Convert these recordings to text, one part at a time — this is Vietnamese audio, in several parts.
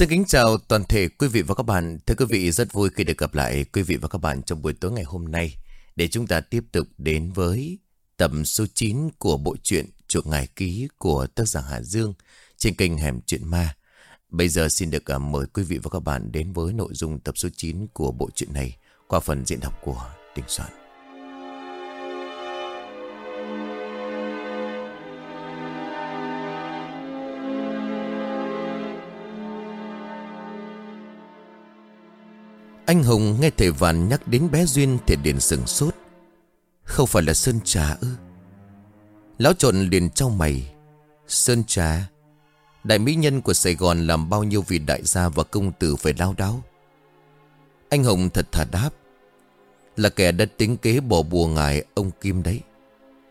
Xin kính chào toàn thể quý vị và các bạn. Thưa quý vị, rất vui khi được gặp lại quý vị và các bạn trong buổi tối ngày hôm nay để chúng ta tiếp tục đến với tập số 9 của bộ truyện Chuộc Ngài Ký của tác giả Hà Dương trên kênh Hẻm Chuyện Ma. Bây giờ xin được à, mời quý vị và các bạn đến với nội dung tập số 9 của bộ truyện này qua phần diễn đọc của Đình Soạn. Anh Hùng nghe thầy Vạn nhắc đến bé Duyên thì liền sừng sốt. Không phải là Sơn Trà ư? Lão trộn liền trao mày. Sơn Trà? Đại mỹ nhân của Sài Gòn làm bao nhiêu vị đại gia và công tử phải lao đáo. Anh Hùng thật thà đáp. Là kẻ đã tính kế bỏ bùa ngài, ông Kim đấy.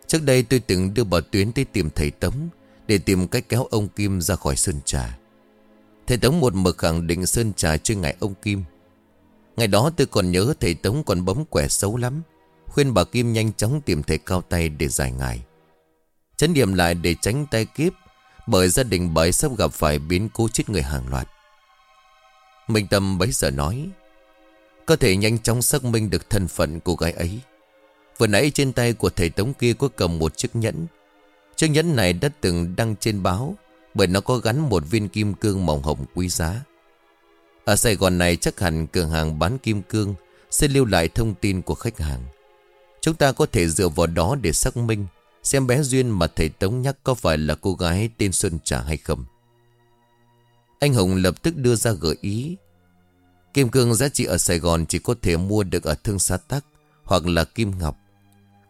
Trước đây tôi từng đưa bà Tuyến tới tìm thầy Tống để tìm cách kéo ông Kim ra khỏi Sơn Trà. Thầy Tống một mực khẳng định Sơn Trà chơi ngại ông Kim. Ngày đó tôi còn nhớ thầy Tống còn bấm quẻ xấu lắm. Khuyên bà Kim nhanh chóng tìm thầy cao tay để giải ngài. Chấn điểm lại để tránh tay kiếp, Bởi gia đình bà sắp gặp phải biến cố chết người hàng loạt. Minh Tâm bấy giờ nói, Có thể nhanh chóng xác minh được thân phận của gái ấy. Vừa nãy trên tay của thầy Tống kia có cầm một chiếc nhẫn. Chiếc nhẫn này đã từng đăng trên báo, Bởi nó có gắn một viên kim cương màu hồng quý giá ở Sài Gòn này chắc hẳn cửa hàng bán kim cương sẽ lưu lại thông tin của khách hàng. Chúng ta có thể dựa vào đó để xác minh xem bé Duyên mà thầy Tống nhắc có phải là cô gái tên Xuân Trà hay không. Anh Hùng lập tức đưa ra gợi ý. Kim cương giá trị ở Sài Gòn chỉ có thể mua được ở Thương Sa Tắc hoặc là Kim Ngọc.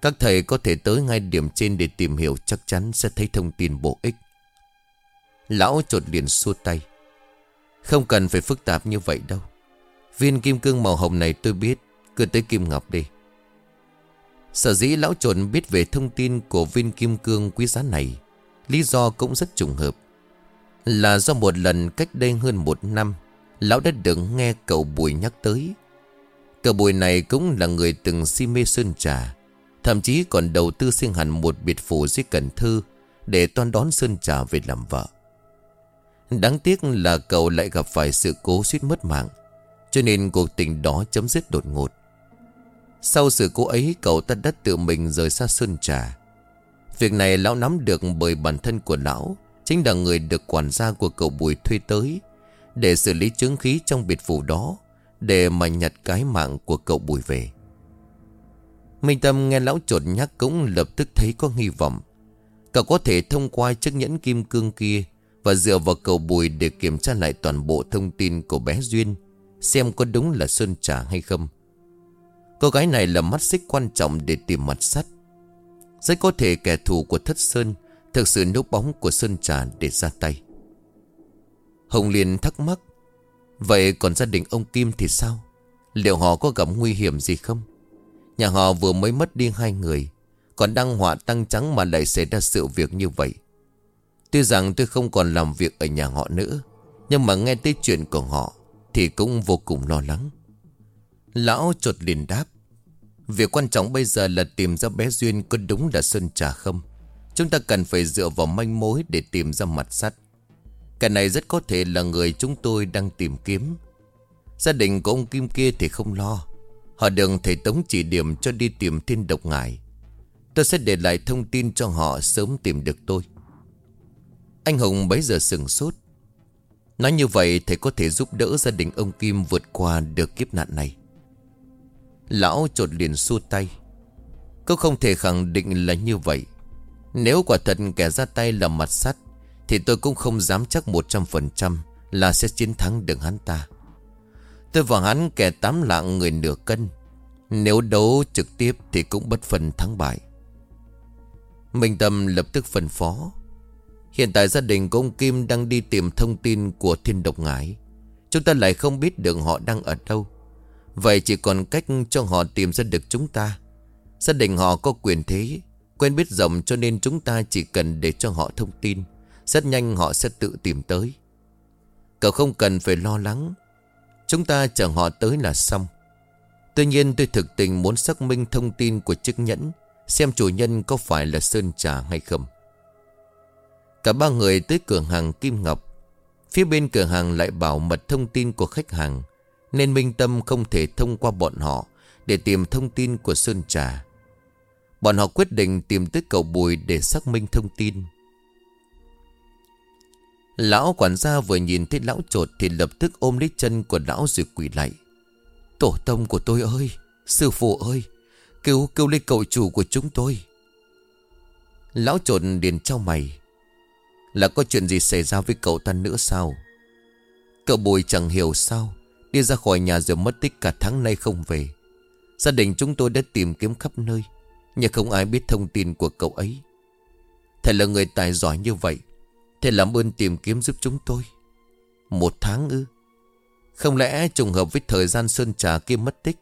Các thầy có thể tới ngay điểm trên để tìm hiểu chắc chắn sẽ thấy thông tin bổ ích. Lão trột liền xua tay. Không cần phải phức tạp như vậy đâu. Viên kim cương màu hồng này tôi biết, Cứ tới Kim Ngọc đi. Sở dĩ lão trộn biết về thông tin Của viên kim cương quý giá này, Lý do cũng rất trùng hợp. Là do một lần cách đây hơn một năm, Lão đã được nghe cậu Bùi nhắc tới. Cậu Bùi này cũng là người từng si mê sơn trà, Thậm chí còn đầu tư sinh hẳn một biệt phủ dưới Cần Thư Để toan đón Sơn Trà về làm vợ. Đáng tiếc là cậu lại gặp phải sự cố suýt mất mạng, Cho nên cuộc tình đó chấm dứt đột ngột. Sau sự cố ấy, cậu ta đã tự mình rời xa Sơn Trà. Việc này lão nắm được bởi bản thân của lão, Chính là người được quản gia của cậu Bùi thuê tới, Để xử lý chứng khí trong biệt phủ đó, Để mà nhặt cái mạng của cậu Bùi về. Minh Tâm nghe lão trột nhắc cũng lập tức thấy có hy vọng. Cậu có thể thông qua chiếc nhẫn kim cương kia và dựa vào cầu bùi để kiểm tra lại toàn bộ thông tin của bé Duyên, Xem có đúng là Sơn Trà hay không. Cô gái này là mắt xích quan trọng để tìm mặt sắt. Rất có thể kẻ thù của Thất Sơn Thực sự núp bóng của Sơn Trà để ra tay. Hồng Liên thắc mắc, Vậy còn gia đình ông Kim thì sao? Liệu họ có gặp nguy hiểm gì không? Nhà họ vừa mới mất đi hai người, Còn đang họa tăng trắng mà lại xảy ra sự việc như vậy. Tuy rằng tôi không còn làm việc ở nhà họ nữa Nhưng mà nghe tới chuyện của họ Thì cũng vô cùng lo lắng. Lão chột liền đáp, Việc quan trọng bây giờ là tìm ra bé Duyên có đúng là Sơn Trà không? Chúng ta cần phải dựa vào manh mối để tìm ra mặt sắt. Cái này rất có thể là người chúng tôi đang tìm kiếm. Gia đình của ông Kim kia thì không lo. Họ đừng thầy Tống chỉ điểm cho đi tìm thiên độc ngài Tôi sẽ để lại thông tin cho họ sớm tìm được tôi anh Hùng bấy giờ sừng sốt. Nói như vậy thầy có thể giúp đỡ gia đình ông Kim vượt qua được kiếp nạn này. Lão trột liền xua tay. Cô không thể khẳng định là như vậy. Nếu quả thật kẻ ra tay là mặt sắt, Thì tôi cũng không dám chắc 100% là sẽ chiến thắng được hắn ta. Tôi và hắn kẻ tám lạng người nửa cân, Nếu đấu trực tiếp thì cũng bất phần thắng bại. Minh Tâm lập tức phân phó. Hiện tại gia đình của ông Kim đang đi tìm thông tin của thiên độc ngải Chúng ta lại không biết được họ đang ở đâu. Vậy chỉ còn cách cho họ tìm ra được chúng ta. Gia đình họ có quyền thế, Quen biết rộng cho nên chúng ta chỉ cần để cho họ thông tin. Rất nhanh họ sẽ tự tìm tới. Cậu không cần phải lo lắng. Chúng ta chờ họ tới là xong. Tuy nhiên tôi thực tình muốn xác minh thông tin của chiếc nhẫn, Xem chủ nhân có phải là Sơn Trà hay không. Cả ba người tới cửa hàng Kim Ngọc. Phía bên cửa hàng lại bảo mật thông tin của khách hàng, Nên Minh Tâm không thể thông qua bọn họ Để tìm thông tin của Sơn Trà. Bọn họ quyết định tìm tới cậu Bùi để xác minh thông tin. Lão quản gia vừa nhìn thấy lão trột Thì lập tức ôm lấy chân của lão rồi quỳ lại. Tổ tông của tôi ơi, Sư phụ ơi, Cứu cứu lấy cậu chủ của chúng tôi. Lão trột điền trao mày. Là có chuyện gì xảy ra với cậu ta nữa sao? Cậu bùi chẳng hiểu sao, Đi ra khỏi nhà rồi mất tích cả tháng nay không về. Gia đình chúng tôi đã tìm kiếm khắp nơi, Nhưng không ai biết thông tin của cậu ấy. Thầy là người tài giỏi như vậy, Thầy làm ơn tìm kiếm giúp chúng tôi. Một tháng ư? Không lẽ trùng hợp với thời gian Sơn Trà kia mất tích?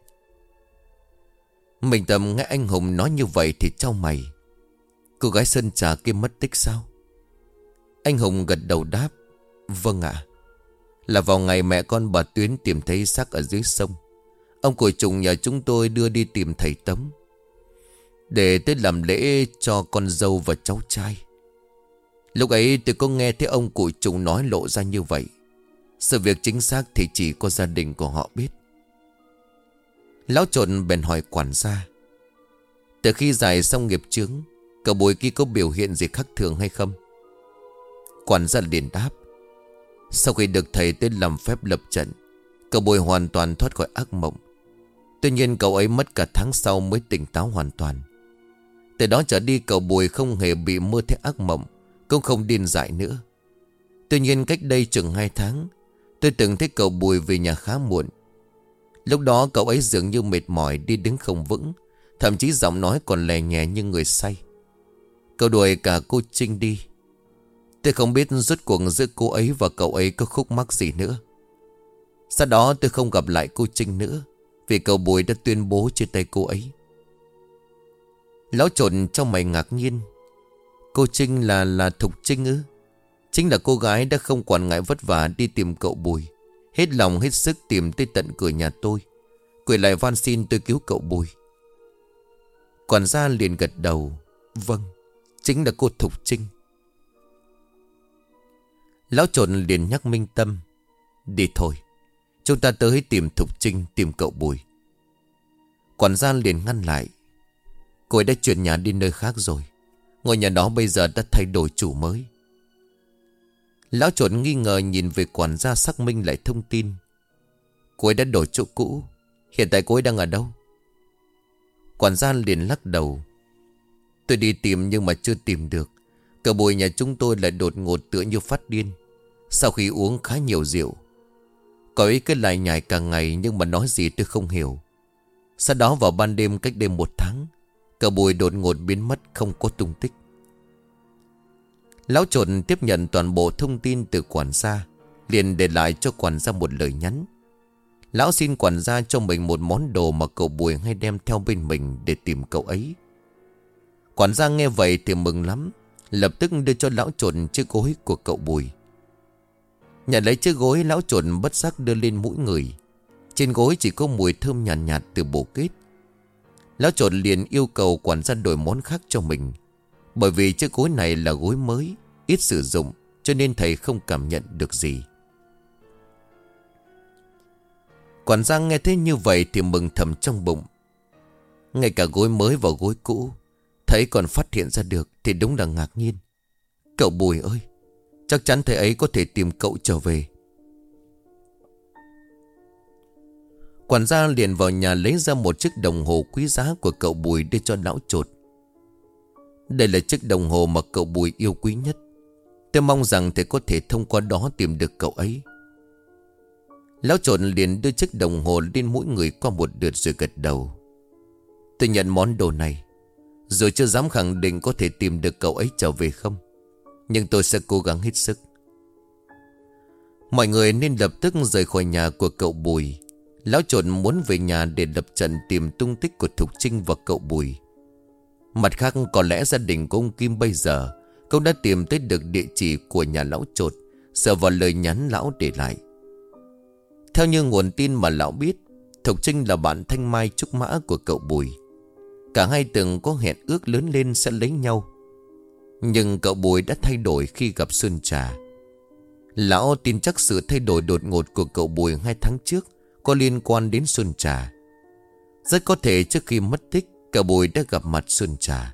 Mình tầm nghe anh Hùng nói như vậy thì trao mày. Cô gái Sơn Trà kia mất tích sao? Anh Hùng gật đầu đáp Vâng ạ. Là vào ngày mẹ con bà Tuyến tìm thấy xác ở dưới sông Ông cội trùng nhà chúng tôi đưa đi tìm thầy Tấm Để tới làm lễ cho con dâu và cháu trai. Lúc ấy tôi có nghe thấy ông cụ trùng nói lộ ra như vậy. Sự việc chính xác thì chỉ có gia đình của họ biết. Lão trộn bèn hỏi quản gia Từ khi giải xong nghiệp chứng, Cậu bồi kia có biểu hiện gì khác thường hay không? Quản gia liền đáp. Sau khi được thầy tên làm phép lập trận, Cậu bùi hoàn toàn thoát khỏi ác mộng. Tuy nhiên cậu ấy mất cả tháng sau mới tỉnh táo hoàn toàn. Từ đó trở đi, cậu bùi không hề bị mơ thấy ác mộng, cũng không điên dại nữa. Tuy nhiên cách đây chừng 2 tháng, Tôi từng thấy cậu Bùi về nhà khá muộn. Lúc đó cậu ấy dường như mệt mỏi, đi đứng không vững, Thậm chí giọng nói còn lè nhẹ như người say. Cậu đuổi cả cô Trinh đi. Tôi không biết rốt cuộc giữa cô ấy và cậu ấy có khúc mắc gì nữa. Sau đó tôi không gặp lại cô Trinh nữa, Vì cậu Bùi đã tuyên bố trên tay cô ấy. Lão trộn trong mày ngạc nhiên. Cô Trinh là là Thục Trinh ư? Chính là cô gái đã không quản ngại vất vả đi tìm cậu Bùi. Hết lòng hết sức tìm tới tận cửa nhà tôi. Quỷ lại van xin tôi cứu cậu Bùi. Quản gia liền gật đầu. Vâng Chính là cô Thục Trinh. Lão trộn liền nhắc Minh Tâm, Đi thôi, Chúng ta tới tìm Thục Trinh, Tìm cậu Bùi. Quản gia liền ngăn lại, Cô ấy đã chuyển nhà đi nơi khác rồi, Ngôi nhà đó bây giờ đã thay đổi chủ mới. Lão trộn nghi ngờ nhìn về quản gia xác minh lại thông tin, Cô ấy đã đổi chỗ cũ, Hiện tại cô ấy đang ở đâu? Quản gia liền lắc đầu, Tôi đi tìm nhưng mà chưa tìm được Cờ bồi nhà chúng tôi lại đột ngột tựa như phát điên. Sau khi uống khá nhiều rượu, Cậu ấy cứ lại nhảy cả ngày Nhưng mà nói gì tôi không hiểu. Sau đó vào ban đêm cách đây một tháng Cậu bùi đột ngột biến mất không có tung tích. Lão trộn tiếp nhận toàn bộ thông tin từ quản gia, Liền để lại cho quản gia một lời nhắn. Lão xin quản gia cho mình một món đồ mà cậu Bùi hay đem theo bên mình để tìm cậu ấy. Quản gia nghe vậy thì mừng lắm. Lập tức đưa cho lão trộn chiếc gối của cậu Bùi. Nhận lấy chiếc gối lão trộn bất giác đưa lên mũi người. Trên gối chỉ có mùi thơm nhàn nhạt, nhạt từ bổ kết. Lão trộn liền yêu cầu quản gia đổi món khác cho mình. Bởi vì chiếc gối này là gối mới Ít sử dụng Cho nên thầy không cảm nhận được gì. Quản gia nghe thế như vậy Thì mừng thầm trong bụng. Ngay cả gối mới và gối cũ Thấy còn phát hiện ra được Thì đúng là ngạc nhiên Cậu Bùi ơi, Chắc chắn thầy ấy có thể tìm cậu trở về Quản gia liền vào nhà lấy ra một chiếc đồng hồ quý giá của cậu Bùi đưa cho lão trột. Đây là chiếc đồng hồ mà cậu Bùi yêu quý nhất. Tôi mong rằng thầy có thể thông qua đó tìm được cậu ấy. Lão trộn liền đưa chiếc đồng hồ lên mỗi người qua một lượt rồi gật đầu. Tôi nhận món đồ này. Rồi chưa dám khẳng định có thể tìm được cậu ấy trở về không. Nhưng tôi sẽ cố gắng hết sức. Mọi người nên lập tức rời khỏi nhà của cậu Bùi. Lão trộn muốn về nhà để lập trận tìm tung tích của Thục Trinh và cậu Bùi. Mặt khác có lẽ gia đình của ông Kim bây giờ cũng đã tìm tới được địa chỉ của nhà lão trột, sợ vào lời nhắn lão để lại. Theo như nguồn tin mà lão biết, Thục Trinh là bạn thanh mai trúc mã của cậu Bùi. Cả hai từng có hẹn ước lớn lên sẽ lấy nhau. Nhưng cậu Bùi đã thay đổi khi gặp Xuân Trà. Lão tin chắc sự thay đổi đột ngột của cậu Bùi hai tháng trước Có liên quan đến Xuân Trà Rất có thể trước khi mất tích, Cậu Bùi đã gặp mặt Xuân Trà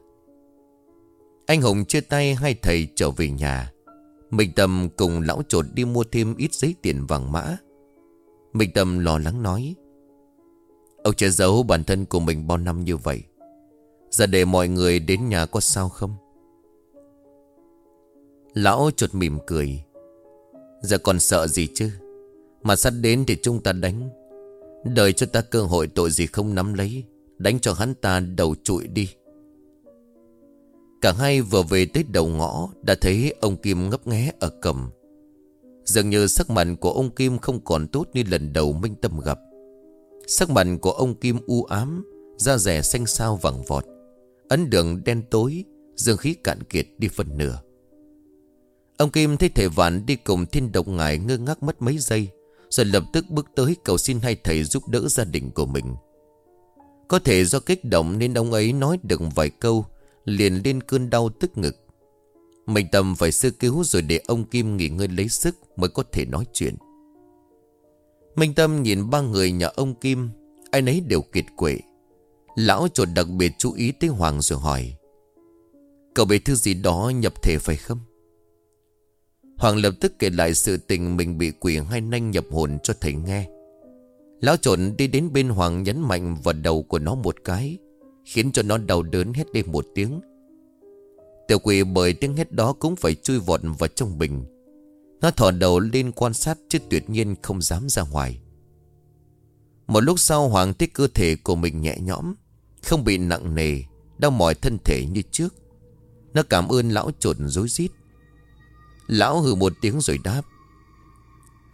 Anh Hùng chia tay hai thầy trở về nhà Minh Tâm cùng lão trột đi mua thêm ít giấy tiền vàng mã Minh Tâm lo lắng nói, Ông che giấu bản thân của mình bao năm như vậy Giờ để mọi người đến nhà có sao không? Lão chuột mỉm cười. Giờ còn sợ gì chứ? Mà sắp đến thì chúng ta đánh. Đợi cho ta cơ hội tội gì không nắm lấy, Đánh cho hắn ta đầu trụi đi. Cả hai vừa về tới đầu ngõ, Đã thấy ông Kim ngấp nghé ở cầm. Dường như sắc mặt của ông Kim không còn tốt như lần đầu Minh Tâm gặp. Sắc mặt của ông Kim u ám, Da rẻ xanh xao vàng vọt. Ấn đường đen tối, Dương khí cạn kiệt đi phần nửa. Ông Kim thấy thầy Vạn đi cùng thiên độc ngài ngơ ngác mất mấy giây, Rồi lập tức bước tới cầu xin hai thầy giúp đỡ gia đình của mình. Có thể do kích động nên ông ấy nói được vài câu, Liền lên cơn đau tức ngực. Mình tầm phải sơ cứu rồi để ông Kim nghỉ ngơi lấy sức mới có thể nói chuyện. Minh Tâm nhìn ba người nhà ông Kim, Ai nấy đều kiệt quệ. Lão chuột đặc biệt chú ý tới Hoàng rồi hỏi, Cậu bị thứ gì đó nhập thể phải không? Hoàng lập tức kể lại sự tình mình bị quỷ hai nanh nhập hồn cho thầy nghe. Lão trộn đi đến bên Hoàng nhấn mạnh vào đầu của nó một cái, Khiến cho nó đau đớn hết đêm một tiếng. Tiểu quỷ bởi tiếng hét đó cũng phải chui vọt vào trong bình. Nó thò đầu lên quan sát chứ tuyệt nhiên không dám ra ngoài. Một lúc sau Hoàng thấy cơ thể của mình nhẹ nhõm không bị nặng nề, Đau mỏi thân thể như trước. Nó cảm ơn lão trộn dối rít. Lão hừ một tiếng rồi đáp,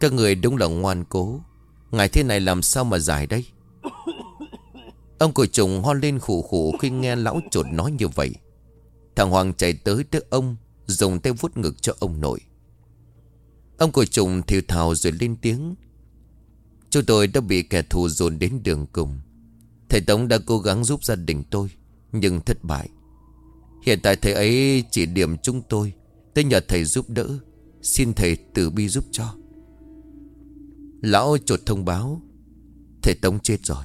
Các người đúng là ngoan cố. Ngày thế này làm sao mà giải đây? Ông cội trùng ho lên khủ khủ khi nghe lão trột nói như vậy. Thằng Hoàng chạy tới trước ông, Dùng tay vuốt ngực cho ông nội. Ông cội trùng thiêu thào rồi lên tiếng, Chúng tôi đã bị kẻ thù dồn đến đường cùng. Thầy Tống đã cố gắng giúp gia đình tôi, Nhưng thất bại. Hiện tại thầy ấy chỉ điểm chúng tôi Tôi nhờ thầy giúp đỡ, Xin thầy từ bi giúp cho. Lão chuột thông báo, Thầy Tống chết rồi.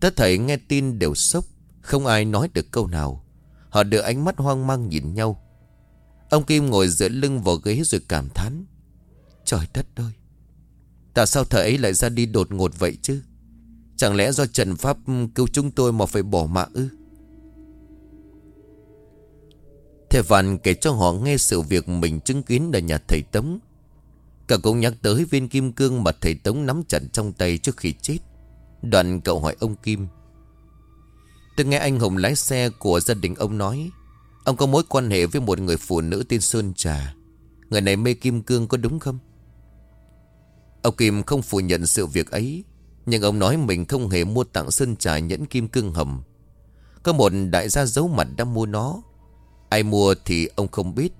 Tất thầy nghe tin đều sốc, Không ai nói được câu nào. Họ đưa ánh mắt hoang mang nhìn nhau. Ông Kim ngồi dựa lưng vào ghế rồi cảm thán, Trời đất ơi, Tại sao thầy ấy lại ra đi đột ngột vậy chứ? Chẳng lẽ do Trần Pháp cứu chúng tôi mà phải bỏ mạng ư Thầy Văn kể cho họ nghe sự việc mình chứng kiến ở nhà thầy Tống. Cả cũng nhắc tới viên kim cương mà thầy Tống nắm chặt trong tay trước khi chết. Đoạn cậu hỏi ông Kim. Tôi nghe anh Hùng lái xe của gia đình ông nói. Ông có mối quan hệ với một người phụ nữ tên Sơn Trà. Người này mê kim cương có đúng không? Ông Kim không phủ nhận sự việc ấy. Nhưng ông nói mình không hề mua tặng Sơn Trà nhẫn kim cương hầm. Có một đại gia giấu mặt đã mua nó. Ai mua thì ông không biết.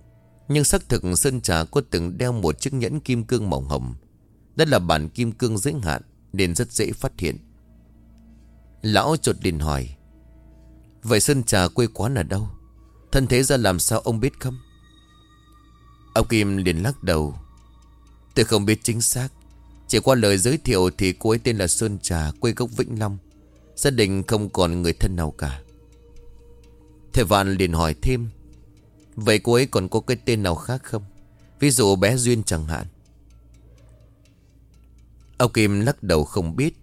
Nhưng xác thực Sơn Trà có từng đeo một chiếc nhẫn kim cương mỏng hồng Đó là bản kim cương giới hạn, Nên rất dễ phát hiện. Lão chột liền hỏi, Vậy Sơn Trà quê quán ở đâu? Thân thế ra làm sao ông biết không? Ông Kim liền lắc đầu, Tôi không biết chính xác. Chỉ qua lời giới thiệu thì cô ấy tên là Sơn Trà, Quê gốc Vĩnh Long. Gia đình không còn người thân nào cả. Thầy Vạn liền hỏi thêm, Vậy cô ấy còn có cái tên nào khác không? Ví dụ bé Duyên chẳng hạn. Ông Kim lắc đầu không biết.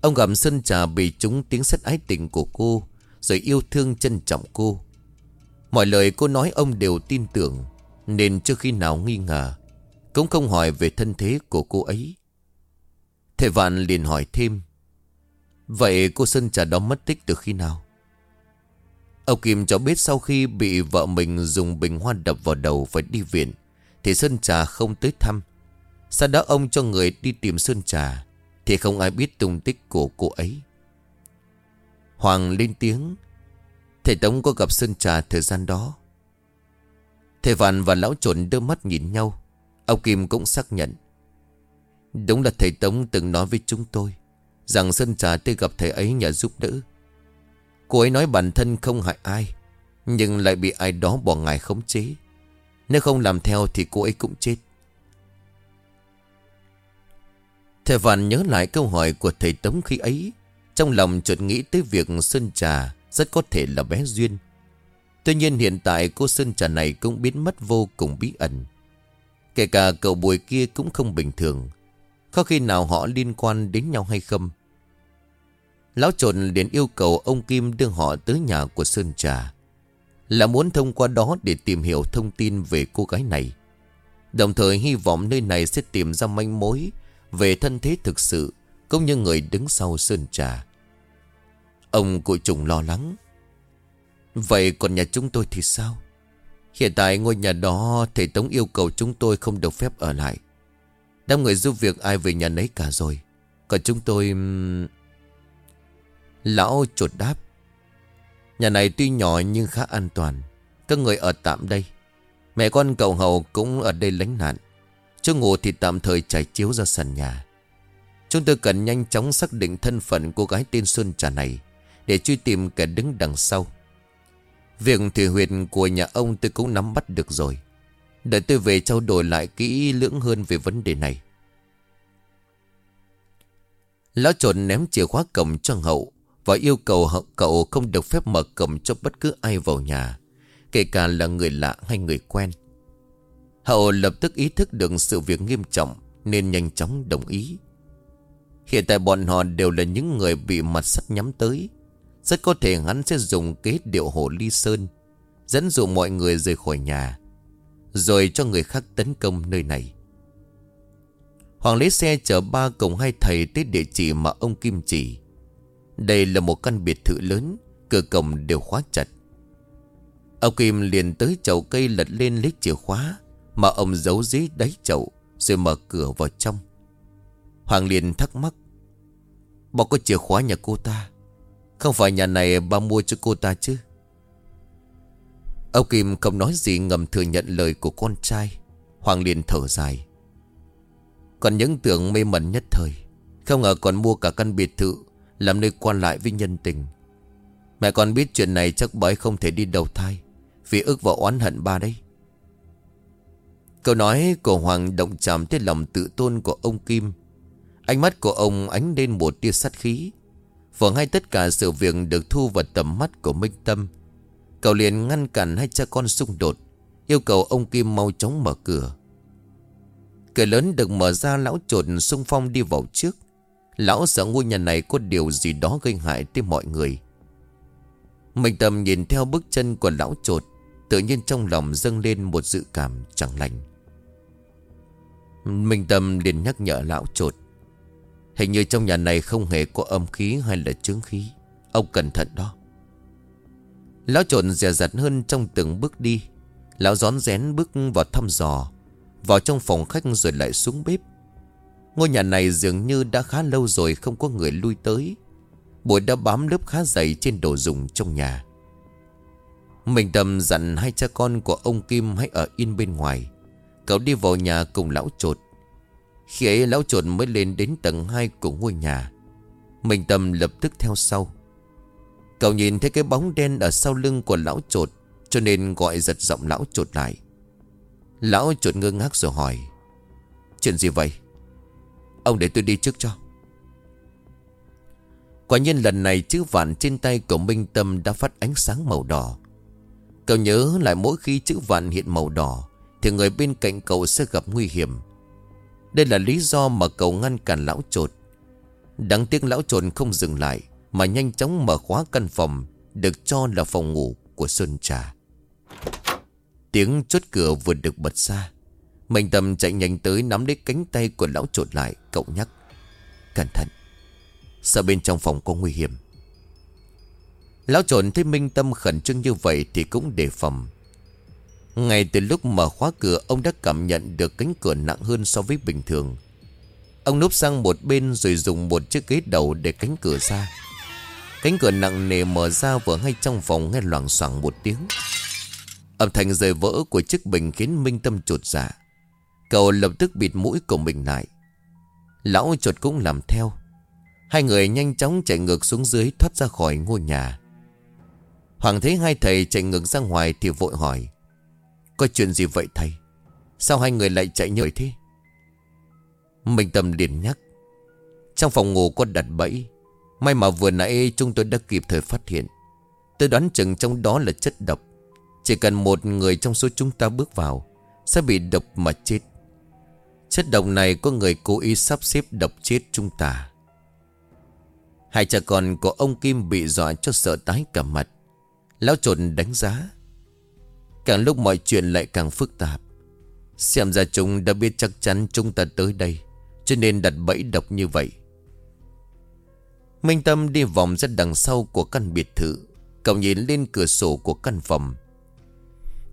Ông gặp Sơn Trà bị trúng tiếng sét ái tình của cô, Rồi yêu thương trân trọng cô. Mọi lời cô nói ông đều tin tưởng, Nên chưa khi nào nghi ngờ, Cũng không hỏi về thân thế của cô ấy. Thầy Vạn liền hỏi thêm. Vậy cô Sơn Trà đó mất tích từ khi nào? Ông Kim cho biết sau khi bị vợ mình dùng bình hoa đập vào đầu phải đi viện, Thì Sơn Trà không tới thăm. Sau đó ông cho người đi tìm Sơn Trà, Thì không ai biết tung tích của cô ấy. Hoàng lên tiếng, Thầy Tống có gặp Sơn Trà thời gian đó. Thầy Vạn và Lão Trộn đưa mắt nhìn nhau. Ông Kim cũng xác nhận Đúng là thầy Tống từng nói với chúng tôi Rằng Sơn Trà tôi gặp thầy ấy nhờ giúp đỡ. Cô ấy nói bản thân không hại ai, Nhưng lại bị ai đó bỏ ngài khống chế. Nếu không làm theo thì cô ấy cũng chết. Thầy Vạn nhớ lại câu hỏi của thầy Tống khi ấy, Trong lòng chợt nghĩ tới việc Sơn Trà Rất có thể là bé Duyên. Tuy nhiên hiện tại cô Sơn Trà này cũng biến mất vô cùng bí ẩn. Kể cả cậu bùi kia cũng không bình thường. Có khi nào họ liên quan đến nhau hay không? Lão trộn liền yêu cầu ông Kim đưa họ tới nhà của Sơn Trà. Là muốn thông qua đó để tìm hiểu thông tin về cô gái này. Đồng thời hy vọng nơi này sẽ tìm ra manh mối Về thân thế thực sự Cũng như người đứng sau Sơn Trà. Ông cụ trùng lo lắng. Vậy còn nhà chúng tôi thì sao? Hiện tại ngôi nhà đó, Thầy Tống yêu cầu chúng tôi không được phép ở lại. Đám người giúp việc ai về nhà nấy cả rồi. Còn chúng tôi Lão chuột đáp. Nhà này tuy nhỏ nhưng khá an toàn. Các người ở tạm đây. Mẹ con cậu hầu cũng ở đây lánh nạn. Chỗ ngủ thì tạm thời trải chiếu ra sàn nhà. Chúng tôi cần nhanh chóng xác định thân phận cô gái tên Xuân Trà này Để truy tìm kẻ đứng đằng sau. Việc thủy huyệt của nhà ông tôi cũng nắm bắt được rồi. Đợi tôi về trao đổi lại kỹ lưỡng hơn về vấn đề này. Lão trộn ném chìa khóa cổng cho hậu Và yêu cầu hậu cậu không được phép mở cổng cho bất cứ ai vào nhà, Kể cả là người lạ hay người quen. Hậu lập tức ý thức được sự việc nghiêm trọng Nên nhanh chóng đồng ý. Hiện tại bọn họ đều là những người bị mặt sắt nhắm tới. Rất có thể hắn sẽ dùng kế điệu hồ ly sơn, Dẫn dụ mọi người rời khỏi nhà. Rồi cho người khác tấn công nơi này. Hoàng lấy xe chở ba cùng hai thầy tới địa chỉ mà ông Kim chỉ. Đây là một căn biệt thự lớn, Cửa cổng đều khóa chặt. Ông Kim liền tới chậu cây lật lên lấy chìa khóa Mà ông giấu dưới đáy chậu Rồi mở cửa vào trong. Hoàng liền thắc mắc Bà có chìa khóa nhà cô ta? Không phải nhà này bà mua cho cô ta chứ? Ông Kim không nói gì ngầm thừa nhận lời của con trai. Hoàng liền thở dài. Còn những tưởng mê mẩn nhất thời, Không ngờ còn mua cả căn biệt thự, Làm nơi quan lại với nhân tình. Mẹ con biết chuyện này chắc bói không thể đi đầu thai, Vì ức và oán hận ba đấy. Câu nói của Hoàng động chạm tới lòng tự tôn của ông Kim. Ánh mắt của ông ánh lên một tia sát khí. Vừa ngay tất cả sự việc được thu vào tầm mắt của Minh Tâm. Cậu liền ngăn cản hai cha con xung đột, Yêu cầu ông Kim mau chóng mở cửa. Cửa lớn được mở ra, lão trột xung phong đi vào trước. Lão sợ ngôi nhà này có điều gì đó gây hại tới mọi người. Minh Tâm nhìn theo bước chân của lão trột, Tự nhiên trong lòng dâng lên một dự cảm chẳng lành. Minh Tâm liền nhắc nhở lão trột, Hình như trong nhà này không hề có âm khí hay là chứng khí. Ông cẩn thận đó. Lão trộn dè dặt hơn trong từng bước đi. Lão rón rén bước vào thăm dò, Vào trong phòng khách rồi lại xuống bếp. Ngôi nhà này dường như đã khá lâu rồi không có người lui tới. Bụi đã bám lớp khá dày trên đồ dùng trong nhà. Mình tầm dặn hai cha con của ông Kim hãy ở yên bên ngoài. Cậu đi vào nhà cùng lão trột Khi ấy lão trột mới lên đến tầng 2 của ngôi nhà. Mình tầm lập tức theo sau. Cậu nhìn thấy cái bóng đen ở sau lưng của lão trột, Cho nên gọi giật giọng lão trột lại. Lão trột ngơ ngác rồi hỏi, Chuyện gì vậy? Ông để tôi đi trước cho. Quả nhiên lần này chữ vạn trên tay của Minh Tâm đã phát ánh sáng màu đỏ. Cậu nhớ lại mỗi khi chữ vạn hiện màu đỏ, Thì người bên cạnh cậu sẽ gặp nguy hiểm. Đây là lý do mà cậu ngăn cản lão trột. Đáng tiếc lão trột không dừng lại. Mà nhanh chóng mở khóa căn phòng Được cho là phòng ngủ của Xuân Trà. Tiếng chốt cửa vừa được bật ra Minh Tâm chạy nhanh tới nắm lấy cánh tay của lão trột lại, Cậu nhắc, Cẩn thận, Sợ bên trong phòng có nguy hiểm. Lão trộn thấy Minh Tâm khẩn trương như vậy Thì cũng đề phòng. Ngay từ lúc mở khóa cửa, Ông đã cảm nhận được cánh cửa nặng hơn so với bình thường. Ông núp sang một bên Rồi dùng một chiếc ghế đầu để cánh cửa ra. Cánh cửa nặng nề mở ra vừa ngay trong phòng nghe loảng xoảng một tiếng. Âm thanh rời vỡ của chiếc bình khiến Minh Tâm trột dạ. Cậu lập tức bịt mũi của mình lại. Lão chuột cũng làm theo. Hai người nhanh chóng chạy ngược xuống dưới thoát ra khỏi ngôi nhà. Hoàng thấy hai thầy chạy ngược ra ngoài thì vội hỏi, Có chuyện gì vậy thầy? Sao hai người lại chạy như thế? Minh Tâm liền nhắc, Trong phòng ngủ có đặt bẫy May mà vừa nãy chúng tôi đã kịp thời phát hiện. Tôi đoán chừng trong đó là chất độc. Chỉ cần một người trong số chúng ta bước vào, Sẽ bị độc mà chết. Chất độc này có người cố ý sắp xếp độc chết chúng ta. Hai cha con của ông Kim bị dọa cho sợ tái cả mặt. Lão trộn đánh giá. Càng lúc mọi chuyện lại càng phức tạp. Xem ra chúng đã biết chắc chắn chúng ta tới đây, Cho nên đặt bẫy độc như vậy. Minh Tâm đi vòng ra đằng sau của căn biệt thự, Cậu nhìn lên cửa sổ của căn phòng.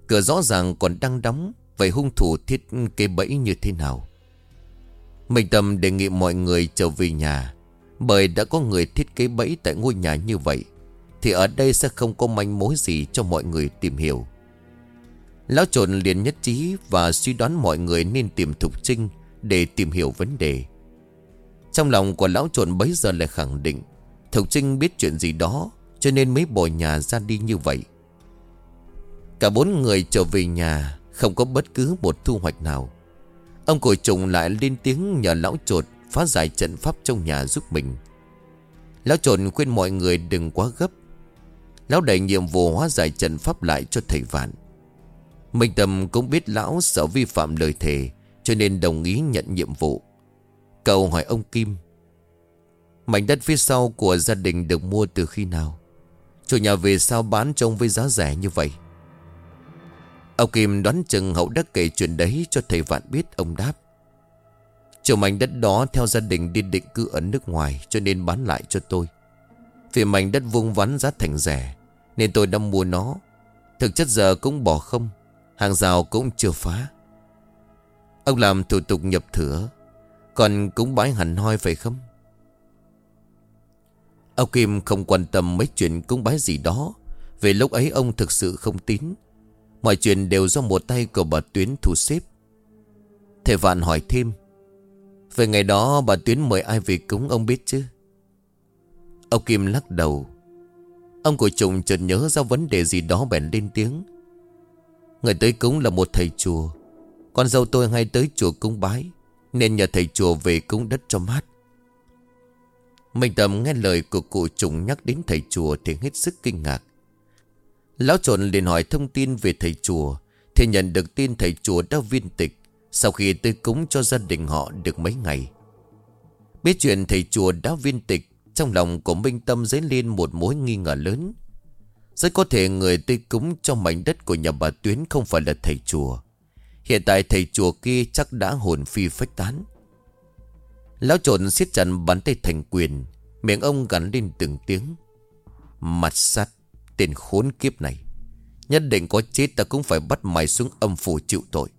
Cửa rõ ràng còn đang đóng, Vậy hung thủ thiết kế bẫy như thế nào? Minh Tâm đề nghị mọi người trở về nhà. Bởi đã có người thiết kế bẫy tại ngôi nhà như vậy, Thì ở đây sẽ không có manh mối gì cho mọi người tìm hiểu. Lão trộn liền nhất trí và suy đoán mọi người nên tìm Thục Trinh để tìm hiểu vấn đề. Trong lòng của lão trộn bấy giờ lại khẳng định, Thục Trinh biết chuyện gì đó, cho nên mới bỏ nhà ra đi như vậy. Cả bốn người trở về nhà, không có bất cứ một thu hoạch nào. Ông cổ trùng lại lên tiếng nhờ lão trột phá giải trận pháp trong nhà giúp mình. Lão trộn khuyên mọi người đừng quá gấp. Lão đẩy nhiệm vụ hóa giải trận pháp lại cho thầy Vạn. Minh Tâm cũng biết lão sợ vi phạm lời thề, Cho nên đồng ý nhận nhiệm vụ Cậu hỏi ông Kim. Mảnh đất phía sau của gia đình được mua từ khi nào? Chủ nhà về sao bán trông với giá rẻ như vậy? Ông Kim đoán chừng hậu đã kể chuyện đấy cho thầy Vạn biết, ông đáp. Chủ mảnh đất đó theo gia đình đi định cư ở nước ngoài cho nên bán lại cho tôi. Vì mảnh đất vuông vắn giá thành rẻ Nên tôi đã mua nó. Thực chất giờ cũng bỏ không, Hàng rào cũng chưa phá. Ông làm thủ tục nhập thửa. Còn cũng bái hẳn hoi phải không? Ông Kim không quan tâm mấy chuyện cúng bái gì đó. Về lúc ấy ông thực sự không tín. Mọi chuyện đều do một tay của bà Tuyến thu xếp. Thầy Vạn hỏi thêm. Về ngày đó bà Tuyến mời ai về cúng ông biết chứ? Ông Kim lắc đầu. Ông của trùng chợt nhớ ra vấn đề gì đó bèn lên tiếng. Người tới cúng là một thầy chùa. Con dâu tôi hay tới chùa cúng bái. Nên nhờ thầy chùa về cúng đất cho mát. Minh Tâm nghe lời của cụ trùng nhắc đến thầy chùa Thì hết sức kinh ngạc. Lão trộn liền hỏi thông tin về thầy chùa, Thì nhận được tin thầy chùa đã viên tịch Sau khi tới cúng cho gia đình họ được mấy ngày. Biết chuyện thầy chùa đã viên tịch, Trong lòng của Minh Tâm dấy lên một mối nghi ngờ lớn. Rất có thể người tây cúng cho mảnh đất của nhà bà Tuyến không phải là thầy chùa. Hiện tại thầy chùa kia chắc đã hồn phi phách tán. Lão trộn siết chặt bắn tay thành quyền, miệng ông gắn lên từng tiếng. Mặt sắt, tên khốn kiếp này. Nhất định có chết ta cũng phải bắt mày xuống âm phủ chịu tội.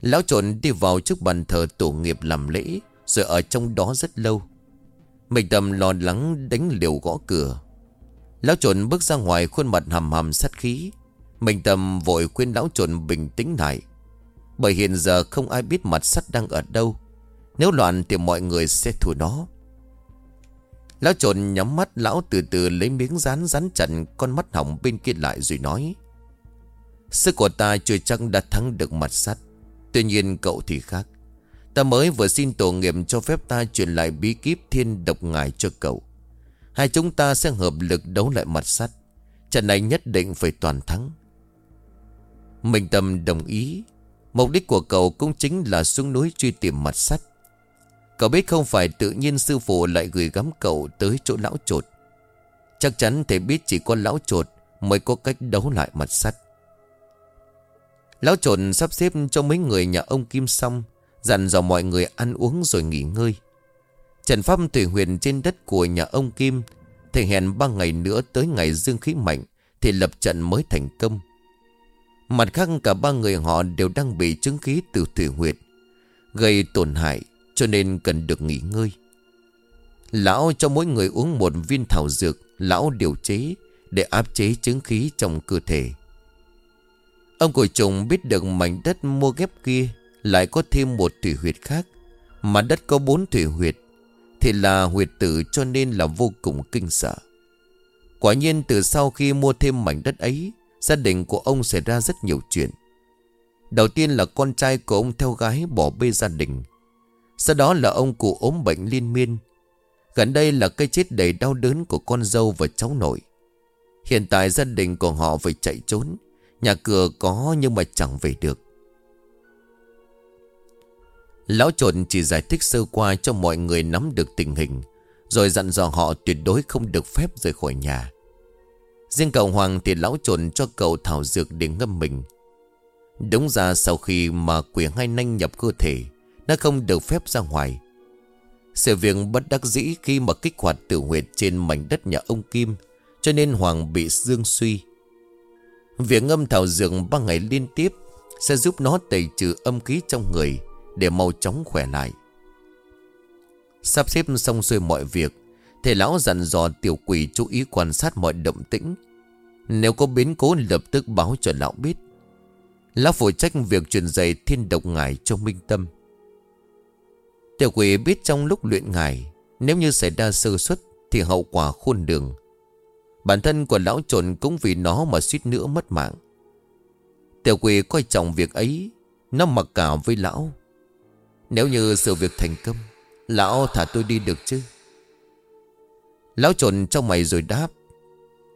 Lão trộn đi vào trước bàn thờ tổ nghiệp làm lễ, rồi ở trong đó rất lâu. Mình tầm lo lắng đánh liều gõ cửa. Lão trộn bước ra ngoài khuôn mặt hầm hầm sát khí mình tầm vội khuyên lão trộn bình tĩnh lại. Bởi hiện giờ không ai biết mặt sắt đang ở đâu. Nếu loạn thì mọi người sẽ thua nó. Lão trộn nhắm mắt, lão từ từ lấy miếng rán rán chặt con mắt hỏng bên kia lại rồi nói, Sức của ta chưa chắc đã thắng được mặt sắt. Tuy nhiên cậu thì khác. Ta mới vừa xin tổ nghiệp cho phép ta truyền lại bí kíp thiên độc ngài cho cậu. Hai chúng ta sẽ hợp lực đấu lại mặt sắt. Trận này nhất định phải toàn thắng. Minh Tâm đồng ý. Mục đích của cậu cũng chính là xuống núi truy tìm mặt sắt. Cậu biết không phải tự nhiên sư phụ lại gửi gắm cậu tới chỗ lão trột. Chắc chắn thầy biết chỉ có lão trột mới có cách đấu lại mặt sắt. Lão trột sắp xếp cho mấy người nhà ông Kim xong, Dặn dò mọi người ăn uống rồi nghỉ ngơi. Trần Pháp thủy huyền trên đất của nhà ông Kim Thầy hẹn ba ngày nữa tới ngày dương khí mạnh Thì lập trận mới thành công. Mặt khác, cả ba người họ đều đang bị chứng khí từ thủy huyệt, Gây tổn hại cho nên cần được nghỉ ngơi. Lão cho mỗi người uống một viên thảo dược, Lão điều chế để áp chế chứng khí trong cơ thể. Ông cổ trùng biết được mảnh đất mua ghép kia Lại có thêm một thủy huyệt khác, Mà đất có bốn thủy huyệt thì là huyệt tử cho nên là vô cùng kinh sợ. Quả nhiên từ sau khi mua thêm mảnh đất ấy Gia đình của ông xảy ra rất nhiều chuyện. Đầu tiên là con trai của ông theo gái bỏ bê gia đình. Sau đó là ông cụ ốm bệnh liên miên. Gần đây là cái chết đầy đau đớn của con dâu và cháu nội. Hiện tại gia đình của họ phải chạy trốn, Nhà cửa có nhưng mà chẳng về được. Lão trộn chỉ giải thích sơ qua cho mọi người nắm được tình hình, Rồi dặn dò họ tuyệt đối không được phép rời khỏi nhà. Riêng cậu Hoàng thì lão trộn cho cậu thảo dược để ngâm mình. Đúng ra sau khi mà quỷ hai nanh nhập cơ thể, Nó không được phép ra ngoài. Sự việc bất đắc dĩ khi mà kích hoạt tử huyệt trên mảnh đất nhà ông Kim, Cho nên Hoàng bị dương suy. Việc ngâm thảo dược ba ngày liên tiếp Sẽ giúp nó tẩy trừ âm khí trong người Để mau chóng khỏe lại. Sắp xếp xong xuôi mọi việc Thầy lão dặn dò tiểu quỷ chú ý quan sát mọi động tĩnh. Nếu có biến cố, lập tức báo cho lão biết. Lão phụ trách việc truyền dạy thiên độc ngải cho minh tâm. Tiểu quỷ biết trong lúc luyện ngải, Nếu như xảy ra sơ suất Thì hậu quả khôn đường Bản thân của lão trộn cũng vì nó mà suýt nữa mất mạng. Tiểu quỷ coi trọng việc ấy, Nó mặc cả với lão. Nếu như sự việc thành công, Lão thả tôi đi được chứ? Lão trộn trong mày rồi đáp,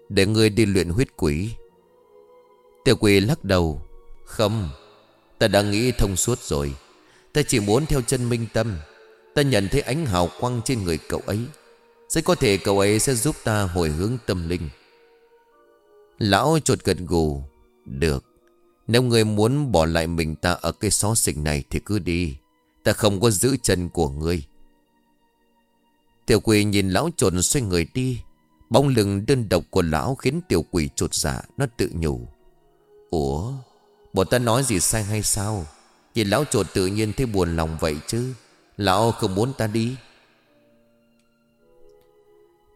Để ngươi đi luyện huyết quỷ. Tiểu quỷ lắc đầu, Không, Ta đã nghĩ thông suốt rồi. Ta chỉ muốn theo chân minh tâm. Ta nhận thấy ánh hào quang trên người cậu ấy. Sẽ có thể cậu ấy sẽ giúp ta hồi hướng tâm linh. Lão trột gật gù, Được, Nếu người muốn bỏ lại mình ta ở cái xó xỉnh này Thì cứ đi. Ta không có giữ chân của ngươi Tiểu quỷ nhìn lão trồn xoay người đi. Bóng lưng đơn độc của lão khiến tiểu quỷ trột dạ Nó tự nhủ. Ủa Bọn ta nói gì sai hay sao? Nhìn lão trột tự nhiên thấy buồn lòng vậy chứ. Lão không muốn ta đi.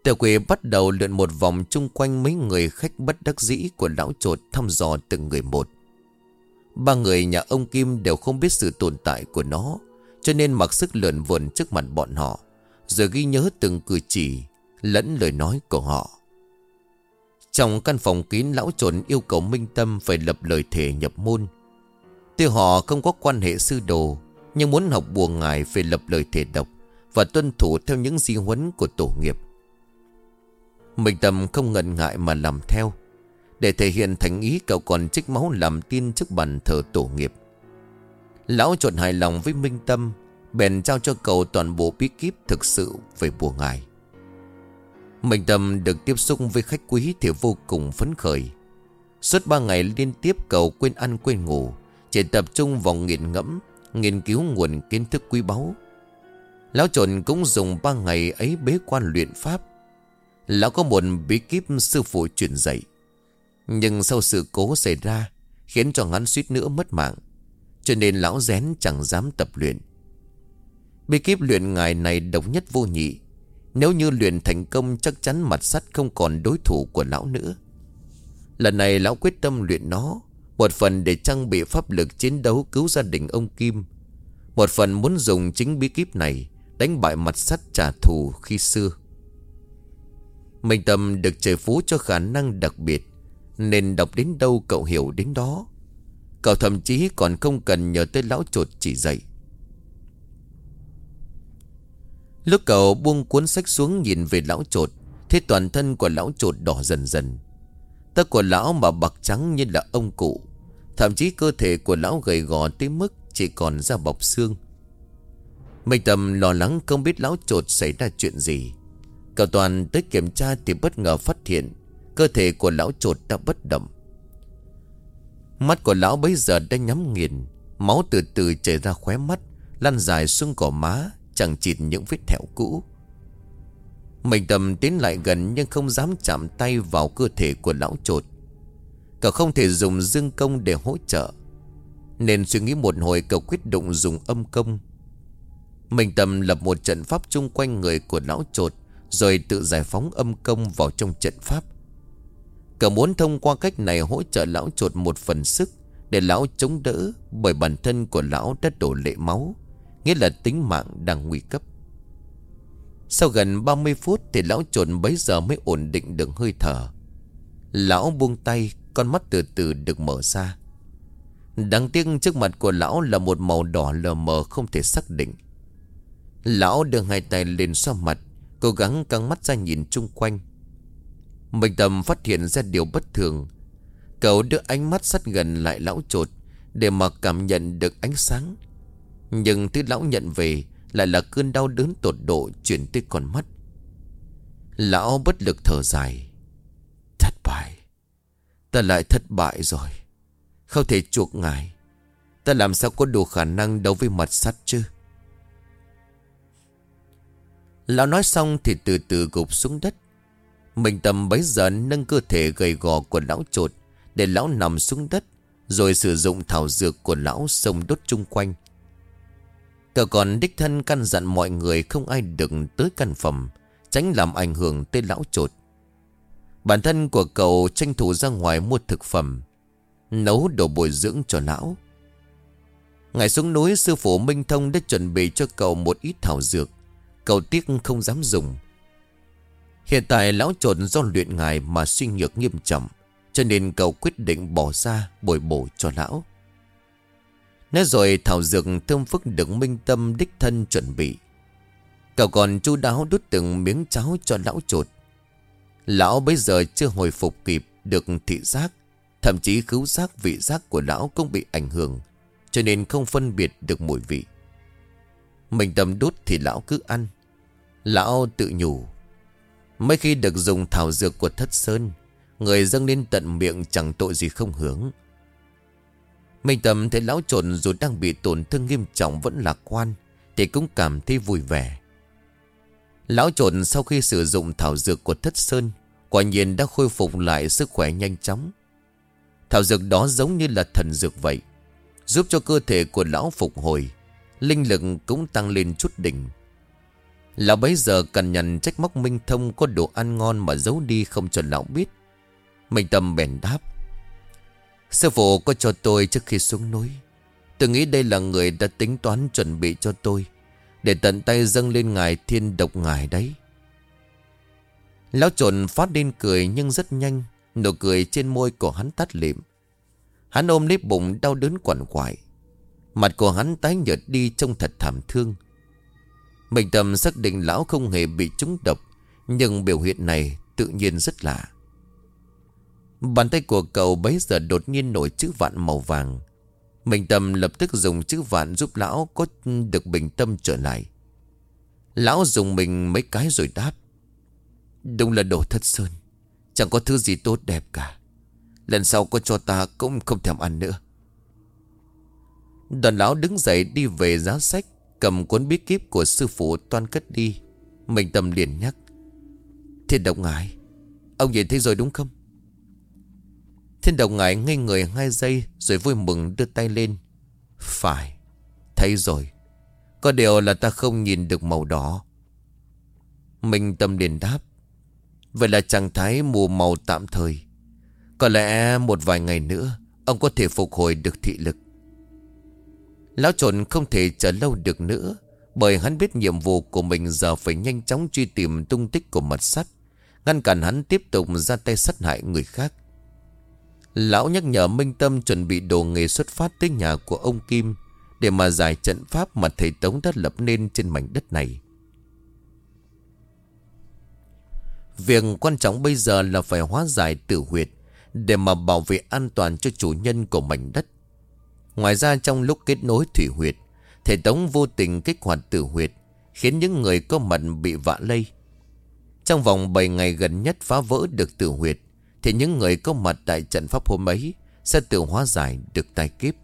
Tiểu quỷ bắt đầu lượn một vòng chung quanh mấy người khách bất đắc dĩ của lão trột thăm dò từng người một. Ba người nhà ông Kim đều không biết sự tồn tại của nó, cho nên mặc sức lượn vườn trước mặt bọn họ. Giờ ghi nhớ từng cử chỉ, Lẫn lời nói của họ. Trong căn phòng kín, lão trộn yêu cầu Minh Tâm Phải lập lời thề nhập môn. Tuy họ không có quan hệ sư đồ, Nhưng muốn học bùa ngài Phải lập lời thề độc Và tuân thủ theo những di huấn của tổ nghiệp. Minh Tâm không ngần ngại mà làm theo, Để thể hiện thành ý cậu còn trích máu làm tin trước bàn thờ tổ nghiệp. Lão trộn hài lòng với Minh Tâm Bèn trao cho cậu toàn bộ bí kíp thực sự về bùa ngài. Minh Tâm được tiếp xúc với khách quý thì vô cùng phấn khởi. Suốt ba ngày liên tiếp cậu quên ăn quên ngủ, Chỉ tập trung vào nghiền ngẫm, Nghiên cứu nguồn kiến thức quý báu. Lão trộn cũng dùng ba ngày ấy bế quan luyện pháp. Lão có một bí kíp sư phụ truyền dạy. Nhưng sau sự cố xảy ra, Khiến cho hắn suýt nữa mất mạng. Cho nên lão rén chẳng dám tập luyện. Bí kíp luyện ngài này độc nhất vô nhị. Nếu như luyện thành công, chắc chắn mặt sắt không còn đối thủ của lão nữa Lần này lão quyết tâm luyện nó, Một phần để trang bị pháp lực chiến đấu cứu gia đình ông Kim. Một phần muốn dùng chính bí kíp này Đánh bại mặt sắt trả thù khi xưa. Minh Tâm được trời phú cho khả năng đặc biệt, Nên đọc đến đâu cậu hiểu đến đó. Cậu thậm chí còn không cần nhờ tới lão chuột chỉ dạy. Lúc cậu buông cuốn sách xuống nhìn về lão trột Thế toàn thân của lão trột đỏ dần dần. Tóc của lão mà bạc trắng như là ông cụ, Thậm chí cơ thể của lão gầy gò tới mức Chỉ còn da bọc xương. Mình tầm lo lắng không biết lão trột xảy ra chuyện gì. Cậu toàn tới kiểm tra thì bất ngờ phát hiện Cơ thể của lão trột đã bất động. Mắt của lão bấy giờ đã nhắm nghiền, Máu từ từ chảy ra khóe mắt, Lăn dài xuống cỏ má. Chẳng chịt những vết thẹo cũ. Mình tầm tiến lại gần Nhưng không dám chạm tay vào cơ thể của lão trột. Cậu không thể dùng dương công để hỗ trợ, Nên suy nghĩ một hồi cậu quyết định dùng âm công. Mình tầm lập một trận pháp chung quanh người của lão trột, Rồi tự giải phóng âm công vào trong trận pháp. Cậu muốn thông qua cách này hỗ trợ lão trột một phần sức Để lão chống đỡ Bởi bản thân của lão đã đổ lệ máu. Nghĩa là tính mạng đang nguy cấp. Sau gần 30 phút Thì lão trộn bấy giờ mới ổn định được hơi thở. Lão buông tay, Con mắt từ từ được mở ra. Đáng tiếc trước mặt của lão là một màu đỏ lờ mờ không thể xác định. Lão đưa hai tay lên xoa mặt, Cố gắng căng mắt ra nhìn chung quanh. Minh Tâm phát hiện ra điều bất thường. Cậu đưa ánh mắt sát gần lại lão trột Để mà cảm nhận được ánh sáng. Nhưng thứ lão nhận về Lại là cơn đau đớn tột độ Chuyển tới con mắt. Lão bất lực thở dài. Thất bại. Ta lại thất bại rồi. Không thể chuộc ngài. Ta làm sao có đủ khả năng đấu với mặt sắt chứ? Lão nói xong thì từ từ gục xuống đất. Mình tầm bấy giờ nâng cơ thể gầy gò của lão trột Để lão nằm xuống đất, Rồi sử dụng thảo dược của lão sông đốt chung quanh. Cậu còn đích thân căn dặn mọi người không ai đừng tới căn phòng, Tránh làm ảnh hưởng tới lão trột. Bản thân của cậu tranh thủ ra ngoài mua thực phẩm, Nấu đồ bồi dưỡng cho lão. Ngày xuống núi, sư phụ Minh Thông đã chuẩn bị cho cậu một ít thảo dược. Cậu tiếc không dám dùng. Hiện tại lão trộn do luyện ngài mà suy nhược nghiêm trọng, Cho nên cậu quyết định bỏ ra bồi bổ cho lão. Nói rồi thảo dược thơm phức được minh tâm đích thân chuẩn bị. Cậu còn chu đáo đút từng miếng cháo cho lão chuột. Lão bây giờ chưa hồi phục kịp được thị giác, Thậm chí khứu giác, vị giác của lão cũng bị ảnh hưởng, Cho nên không phân biệt được mùi vị. Mình tâm đút thì lão cứ ăn. Lão tự nhủ, Mấy khi được dùng thảo dược của thất sơn, Người dâng lên tận miệng chẳng tội gì không hướng. Mình tầm thấy lão trộn dù đang bị tổn thương nghiêm trọng vẫn lạc quan, Thì cũng cảm thấy vui vẻ. Lão trộn sau khi sử dụng thảo dược của thất sơn, Quả nhiên đã khôi phục lại sức khỏe nhanh chóng. Thảo dược đó giống như là thần dược vậy, Giúp cho cơ thể của lão phục hồi, Linh lực cũng tăng lên chút đỉnh. Lão bấy giờ cần nhận trách móc Minh Thông Có đồ ăn ngon mà giấu đi không cho lão biết. Minh Tâm bèn đáp Sư phụ có cho tôi trước khi xuống núi. Tôi nghĩ đây là người đã tính toán chuẩn bị cho tôi, Để tận tay dâng lên ngài thiên độc ngài đấy. Lão trộn phát lên cười nhưng rất nhanh, Nụ cười trên môi của hắn tắt lịm. Hắn ôm lấy bụng đau đớn quằn quại. Mặt của hắn tái nhợt đi trông thật thảm thương. Mình tầm xác định lão không hề bị trúng độc, Nhưng biểu hiện này tự nhiên rất lạ. Bàn tay của cậu bấy giờ đột nhiên nổi chữ vạn màu vàng. Mình Tâm lập tức dùng chữ vạn giúp lão có được bình tâm trở lại. Lão dùng mình mấy cái rồi đáp. Đúng là đồ thất sơn. Chẳng có thứ gì tốt đẹp cả. Lần sau có cho ta cũng không thèm ăn nữa. Đoàn lão đứng dậy đi về giá sách, Cầm cuốn bí kíp của sư phụ toan cất đi. Mình tâm liền nhắc. Thiên độc ngài Ông nhìn thấy rồi đúng không? Thiên đồng ngài ngây người hai giây Rồi vui mừng đưa tay lên. Phải, Thấy rồi. Có điều là ta không nhìn được màu đỏ. Minh tâm liền đáp. Vậy là trạng thái mù màu tạm thời. Có lẽ một vài ngày nữa, Ông có thể phục hồi được thị lực. Lão trộn không thể chờ lâu được nữa, Bởi hắn biết nhiệm vụ của mình giờ phải nhanh chóng truy tìm tung tích của mật sắt. Ngăn cản hắn tiếp tục ra tay sát hại người khác. Lão nhắc nhở Minh Tâm chuẩn bị đồ nghề xuất phát tới nhà của ông Kim Để mà giải trận pháp mà thầy Tống đã lập nên trên mảnh đất này. Việc quan trọng bây giờ là phải hóa giải tử huyệt Để mà bảo vệ an toàn cho chủ nhân của mảnh đất. Ngoài ra trong lúc kết nối thủy huyệt, thầy tống vô tình kích hoạt tử huyệt, Khiến những người có mặt bị vạ lây. Trong vòng 7 ngày gần nhất phá vỡ được tử huyệt thì những người có mặt tại trận pháp hôm ấy Sẽ tự hóa giải được tai kiếp.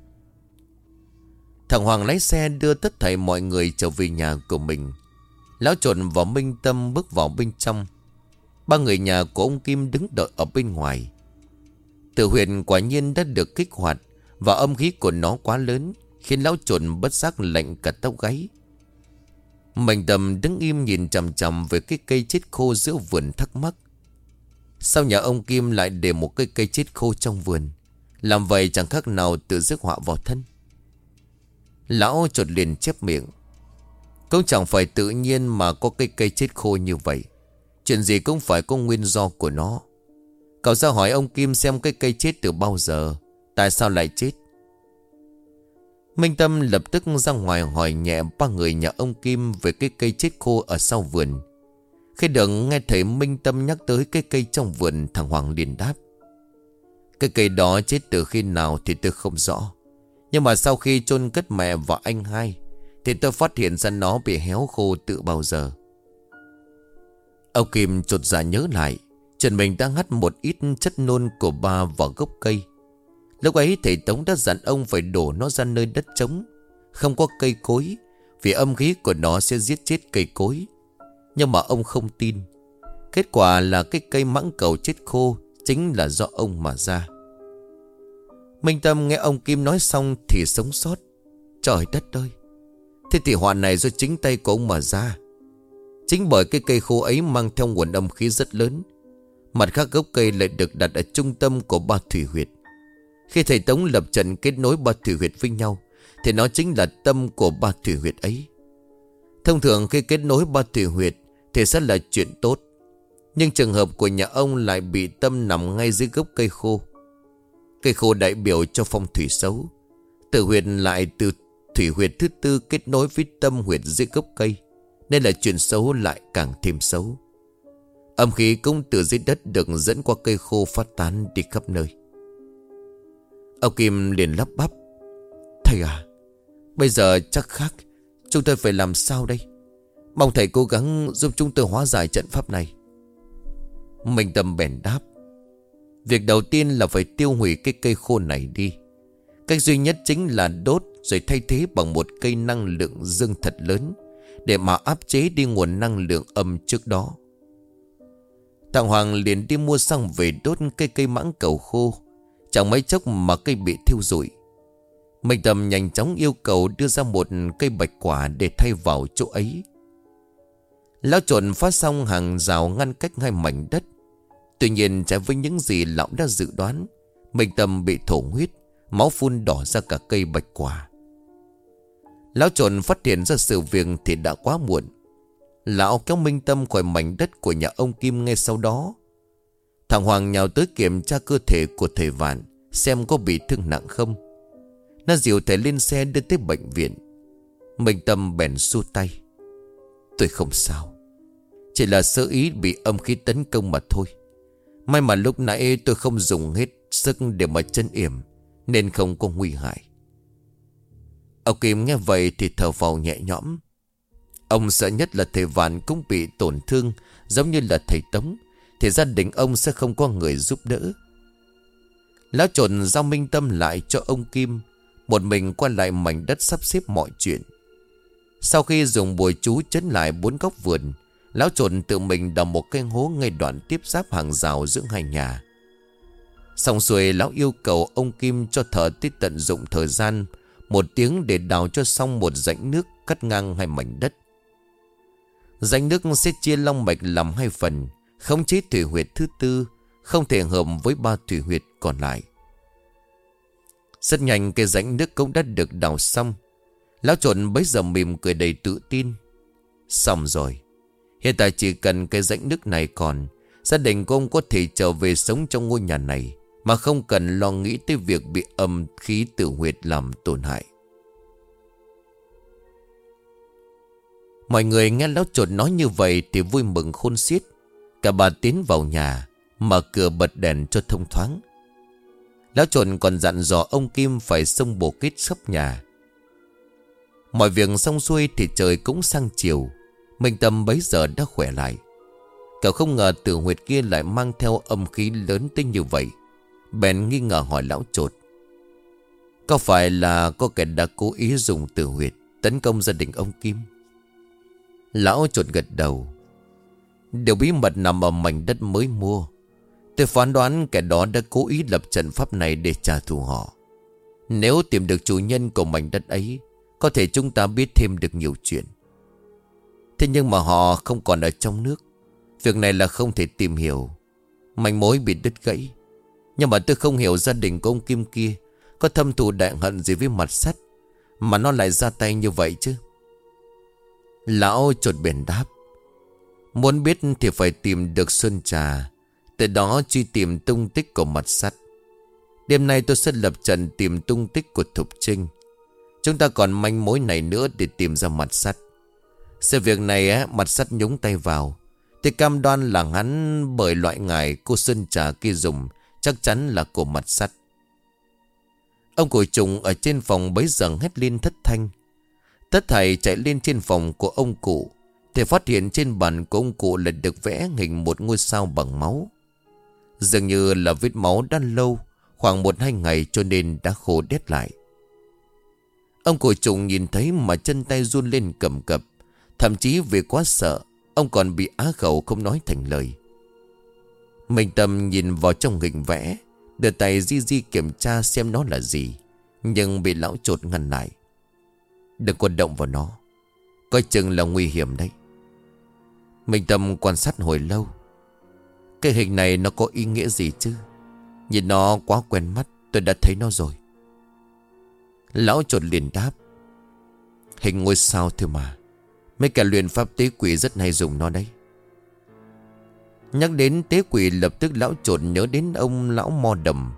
Thằng Hoàng lái xe đưa tất thảy mọi người trở về nhà của mình. Lão trộn vào minh tâm bước vào bên trong. Ba người nhà của ông Kim đứng đợi ở bên ngoài. Tử huyền quả nhiên đã được kích hoạt Và âm khí của nó quá lớn, Khiến lão trộn bất giác lạnh cả tóc gáy. Mạnh tầm đứng im nhìn chằm chằm Về cái cây chết khô giữa vườn thắc mắc sau nhà ông Kim lại để một cây cây chết khô trong vườn? Làm vậy chẳng khác nào tự rước họa vào thân. Lão trột liền chép miệng. Cũng chẳng phải tự nhiên mà có cây cây chết khô như vậy. Chuyện gì cũng phải có nguyên do của nó. Cậu ra hỏi ông Kim xem cái cây chết từ bao giờ, Tại sao lại chết? Minh Tâm lập tức ra ngoài hỏi nhẹ ba người nhà ông Kim về cái cây chết khô ở sau vườn. Khi được nghe thấy Minh Tâm nhắc tới cái cây trong vườn, thằng Hoàng liền đáp. Cái cây đó chết từ khi nào thì tôi không rõ. Nhưng mà sau khi chôn cất mẹ và anh hai, thì tôi phát hiện ra nó bị héo khô từ bao giờ. Ông Kim chột dạ nhớ lại. Trần mình đang hắt một ít chất nôn của ba vào gốc cây. Lúc ấy thầy Tống đã dặn ông phải đổ nó ra nơi đất trống Không có cây cối, Vì âm khí của nó sẽ giết chết cây cối nhưng mà ông không tin. Kết quả là cái cây mãng cầu chết khô Chính là do ông mà ra. Minh Tâm nghe ông Kim nói xong Thì sống sót. Trời đất ơi! Thế thì họa này do chính tay của ông mà ra. Chính bởi cái cây khô ấy mang theo nguồn âm khí rất lớn. Mặt khác gốc cây lại được đặt ở trung tâm của ba thủy huyệt. Khi thầy Tống lập trận kết nối ba thủy huyệt với nhau, Thì nó chính là tâm của ba thủy huyệt ấy. Thông thường khi kết nối ba thủy huyệt thì sẽ là chuyện tốt. Nhưng trường hợp của nhà ông lại bị tâm nằm ngay dưới gốc cây khô. Cây khô đại biểu cho phong thủy xấu. Tử huyệt lại từ thủy huyệt thứ tư kết nối với tâm huyệt dưới gốc cây, Nên là chuyện xấu lại càng thêm xấu. Âm khí cũng từ dưới đất được dẫn qua cây khô phát tán đi khắp nơi. Ông Kim liền lắp bắp, Thầy à Bây giờ chắc khác, Chúng tôi phải làm sao đây? Mong thầy cố gắng giúp chúng tôi hóa giải trận pháp này. Minh Tâm bèn đáp, Việc đầu tiên là phải tiêu hủy cái cây khô này đi. Cách duy nhất chính là đốt Rồi thay thế bằng một cây năng lượng dương thật lớn Để mà áp chế đi nguồn năng lượng âm trước đó. Thằng Hoàng liền đi mua xăng về đốt cây cây mãng cầu khô. Chẳng mấy chốc mà cây bị thiêu rụi. Minh Tâm nhanh chóng yêu cầu đưa ra một cây bạch quả để thay vào chỗ ấy. Lão trộn phát xong hàng rào ngăn cách hai mảnh đất. Tuy nhiên trái với những gì lão đã dự đoán Minh Tâm bị thổ huyết, Máu phun đỏ ra cả cây bạch quả. Lão trộn phát hiện ra sự việc thì đã quá muộn. Lão kéo Minh Tâm khỏi mảnh đất của nhà ông Kim ngay sau đó. Thằng Hoàng nhào tới kiểm tra cơ thể của thầy Vạn, Xem có bị thương nặng không. Nó dìu thầy lên xe đưa tới bệnh viện. Minh Tâm bèn xua tay. Tôi không sao. Chỉ là sơ ý bị âm khí tấn công mà thôi. May mà lúc nãy tôi không dùng hết sức để mà chân yểm, Nên không có nguy hại. Ông Kim nghe vậy thì thở vào nhẹ nhõm. Ông sợ nhất là thầy Vạn cũng bị tổn thương, Giống như là thầy Tống, thì gia đình ông sẽ không có người giúp đỡ. Lão trộn giao minh tâm lại cho ông Kim, Một mình qua lại mảnh đất sắp xếp mọi chuyện. Sau khi dùng bùi chú chấn lại bốn góc vườn, Lão trộn tự mình đào một cái hố ngay đoạn tiếp giáp hàng rào giữa hai nhà. Xong xuôi, lão yêu cầu ông Kim cho thợ tiết tận dụng thời gian, Một tiếng để đào cho xong một rãnh nước cắt ngang hai mảnh đất. Rãnh nước sẽ chia long mạch làm hai phần không chế thủy huyệt thứ tư, Không thể hợp với ba thủy huyệt còn lại. Rất nhanh, cái rãnh nước cũng đã được đào xong. Lão trộn bấy giờ mỉm cười đầy tự tin. Xong rồi, Hiện tại chỉ cần cái rãnh nước này còn, Gia đình của ông có thể trở về sống trong ngôi nhà này, Mà không cần lo nghĩ tới việc bị âm khí tử huyệt làm tổn hại. Mọi người nghe lão trộn nói như vậy thì vui mừng khôn xiết. Cả bà tiến vào nhà, Mở cửa bật đèn cho thông thoáng. Lão trộn còn dặn dò ông Kim Phải xông bổ kết sắp nhà. Mọi việc xong xuôi Thì trời cũng sang chiều. Minh Tâm bấy giờ đã khỏe lại. Cậu không ngờ tử huyệt kia lại mang theo âm khí lớn tinh như vậy. Bèn nghi ngờ hỏi lão trột Có phải là có kẻ đã cố ý dùng tử huyệt Tấn công gia đình ông Kim? Lão trột gật đầu. Điều bí mật nằm ở mảnh đất mới mua. Tôi phán đoán kẻ đó đã cố ý lập trận pháp này để trả thù họ. Nếu tìm được chủ nhân của mảnh đất ấy có thể chúng ta biết thêm được nhiều chuyện. Thế nhưng mà họ không còn ở trong nước. Việc này là không thể tìm hiểu. Manh mối bị đứt gãy. Nhưng mà tôi không hiểu gia đình của ông Kim kia Có thâm thù đại hận gì với mặt sắt Mà nó lại ra tay như vậy chứ? Lão trột biển đáp. Muốn biết thì phải tìm được Xuân Trà, Từ đó truy tìm tung tích của mặt sắt. Đêm nay tôi sẽ lập trận tìm tung tích của Thục Trinh. Chúng ta còn manh mối này nữa để tìm ra mặt sắt. Sự việc này á, Mặt sắt nhúng tay vào. Thì cam đoan là hắn bởi loại ngài cô Sơn Trà kia dùng, Chắc chắn là của mặt sắt. Ông cổ trùng ở trên phòng bấy giờ hét lên thất thanh. Tất thầy chạy lên trên phòng của ông cụ, Thì phát hiện trên bàn của ông cụ là được vẽ hình một ngôi sao bằng máu. Dường như là vết máu đã lâu, Khoảng một hai ngày cho nên đã khô đét lại. Ông cổ trùng nhìn thấy mà chân tay run lên cầm cập. Thậm chí vì quá sợ, Ông còn bị á khẩu không nói thành lời. Minh Tâm nhìn vào trong hình vẽ, Đưa tay di di kiểm tra xem nó là gì, Nhưng bị lão trột ngăn lại. Đừng có động vào nó, Coi chừng là nguy hiểm đấy. Minh Tâm quan sát hồi lâu. Cái hình này nó có ý nghĩa gì chứ? Nhìn nó quá quen mắt, Tôi đã thấy nó rồi. Lão chuột liền đáp. Hình ngôi sao thôi mà, Mấy cả luyện pháp tế quỷ rất hay dùng nó đấy. Nhắc đến tế quỷ, lập tức lão chuột nhớ đến ông lão mo đầm.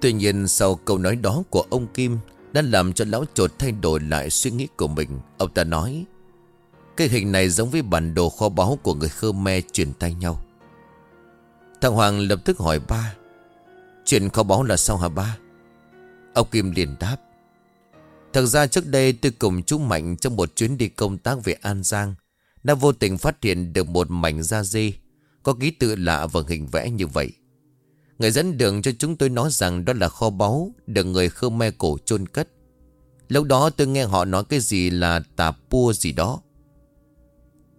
Tuy nhiên sau câu nói đó của ông Kim Đã làm cho lão chuột thay đổi lại suy nghĩ của mình. Ông ta nói, Cái hình này giống với bản đồ kho báu của người Khmer truyền tay nhau. Thằng Hoàng lập tức hỏi ba, Chuyện kho báu là sao hả ba? Ông Kim liền đáp. Thật ra trước đây tôi cùng chú Mạnh trong một chuyến đi công tác về An Giang, Đã vô tình phát hiện được một mảnh da dê, Có ký tự lạ và hình vẽ như vậy. Người dẫn đường cho chúng tôi nói rằng đó là kho báu Được người Khmer cổ chôn cất. Lúc đó tôi nghe họ nói cái gì là tà pua gì đó.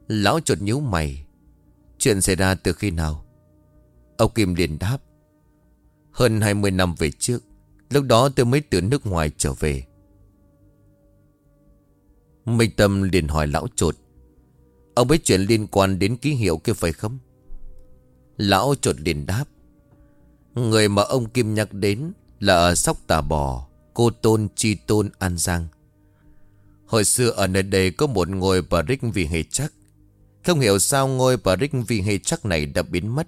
Lão chuột nhíu mày. Chuyện xảy ra từ khi nào? Ông Kim liền đáp. Hơn 20 năm về trước. Lúc đó tôi mới từ nước ngoài trở về. Minh Tâm liền hỏi lão trột Ông biết chuyện liên quan đến ký hiệu kia phải không? Lão trột liền đáp, Người mà ông Kim nhắc đến Là ở Sóc Tà Bò, Cô Tôn Chi Tôn An Giang. Hồi xưa ở nơi đây có một ngôi bà rích vì hề chắc Không hiểu sao ngôi bà rích vì hề chắc này đã biến mất.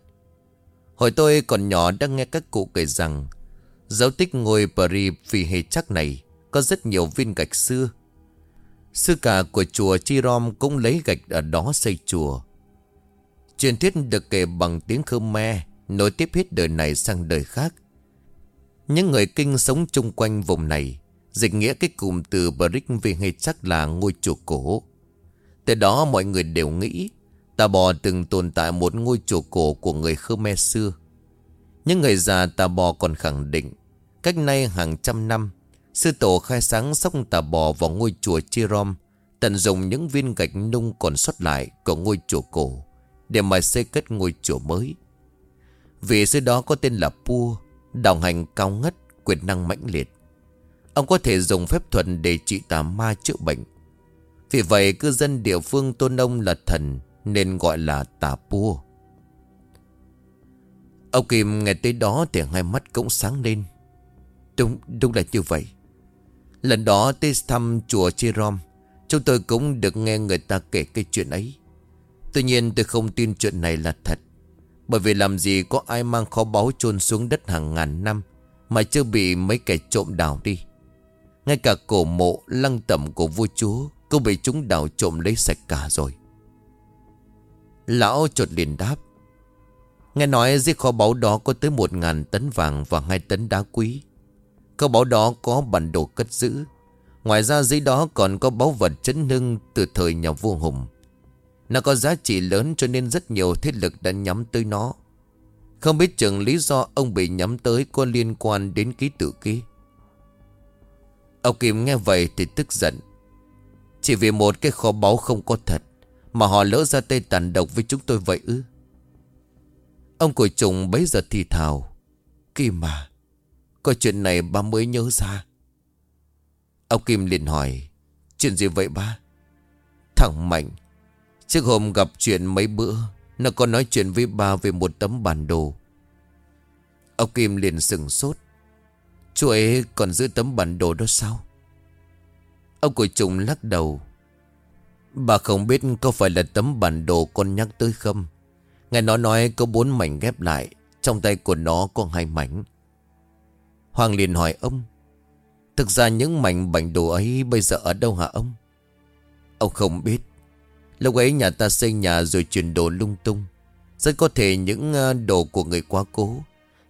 Hồi tôi còn nhỏ đã nghe các cụ kể rằng Dấu tích ngôi Paris hề chắc này Có rất nhiều viên gạch xưa. Sư cả của chùa Chirom cũng lấy gạch ở đó xây chùa. Truyền thuyết được kể bằng tiếng Khmer, Nối tiếp hết đời này sang đời khác. Những người kinh sống chung quanh vùng này, Dịch nghĩa cái cụm từ Brick vì hề chắc là ngôi chùa cổ. Từ đó mọi người đều nghĩ, ta bò từng tồn tại một ngôi chùa cổ của người Khmer xưa những người già tà bò còn khẳng định, Cách nay hàng trăm năm, Sư tổ khai sáng sóc tà bò vào ngôi chùa Chirom, Tận dụng những viên gạch nung còn sót lại Của ngôi chùa cổ Để mà xây cất ngôi chùa mới. Vị sư đó có tên là Pua Đạo hành cao ngất, Quyền năng mãnh liệt. Ông có thể dùng phép thuật để trị tà ma chữa bệnh. Vì vậy cư dân địa phương tôn ông là thần Nên gọi là tà Pua. Ông Kim nghe tới đó thì hai mắt cũng sáng lên. Đúng, đúng là như vậy. Lần đó tới thăm chùa Chirom, chúng tôi cũng được nghe người ta kể cái chuyện ấy. Tuy nhiên tôi không tin chuyện này là thật. Bởi vì làm gì có ai mang kho báu chôn xuống đất hàng ngàn năm mà chưa bị mấy kẻ trộm đào đi. Ngay cả cổ mộ lăng tẩm của vua chúa cũng bị chúng đào trộm lấy sạch cả rồi. Lão chột liền đáp. Nghe nói dưới kho báu đó có tới một ngàn tấn vàng và hai tấn đá quý. Kho báu đó có bản đồ cất giữ. Ngoài ra dưới đó còn có báu vật chấn hưng từ thời nhà vua Hùng. Nó có giá trị lớn cho nên rất nhiều thế lực đã nhắm tới nó. Không biết chừng lý do ông bị nhắm tới có liên quan đến ký tự ký. Ông Kim nghe vậy thì tức giận. Chỉ vì một cái kho báu không có thật mà họ lỡ ra tay tàn độc với chúng tôi vậy ư. Ông của trùng bấy giờ thì thào. Kim à có chuyện này ba mới nhớ ra. Ông Kim liền hỏi. Chuyện gì vậy ba? Thằng Mạnh. Trước hôm gặp chuyện mấy bữa, nó có nói chuyện với ba về một tấm bản đồ. Ông Kim liền sừng sốt. Chú ấy còn giữ tấm bản đồ đó sao? Ông của trùng lắc đầu. Bà không biết có phải là tấm bản đồ con nhắc tới không? Nghe nó nói có bốn mảnh ghép lại, Trong tay của nó có hai mảnh Hoàng liền hỏi ông, Thực ra những mảnh bảnh đồ ấy bây giờ ở đâu hả ông? Ông không biết. Lúc ấy nhà ta xây nhà rồi chuyển đồ lung tung. Rất có thể những ờ, đồ của người quá cố.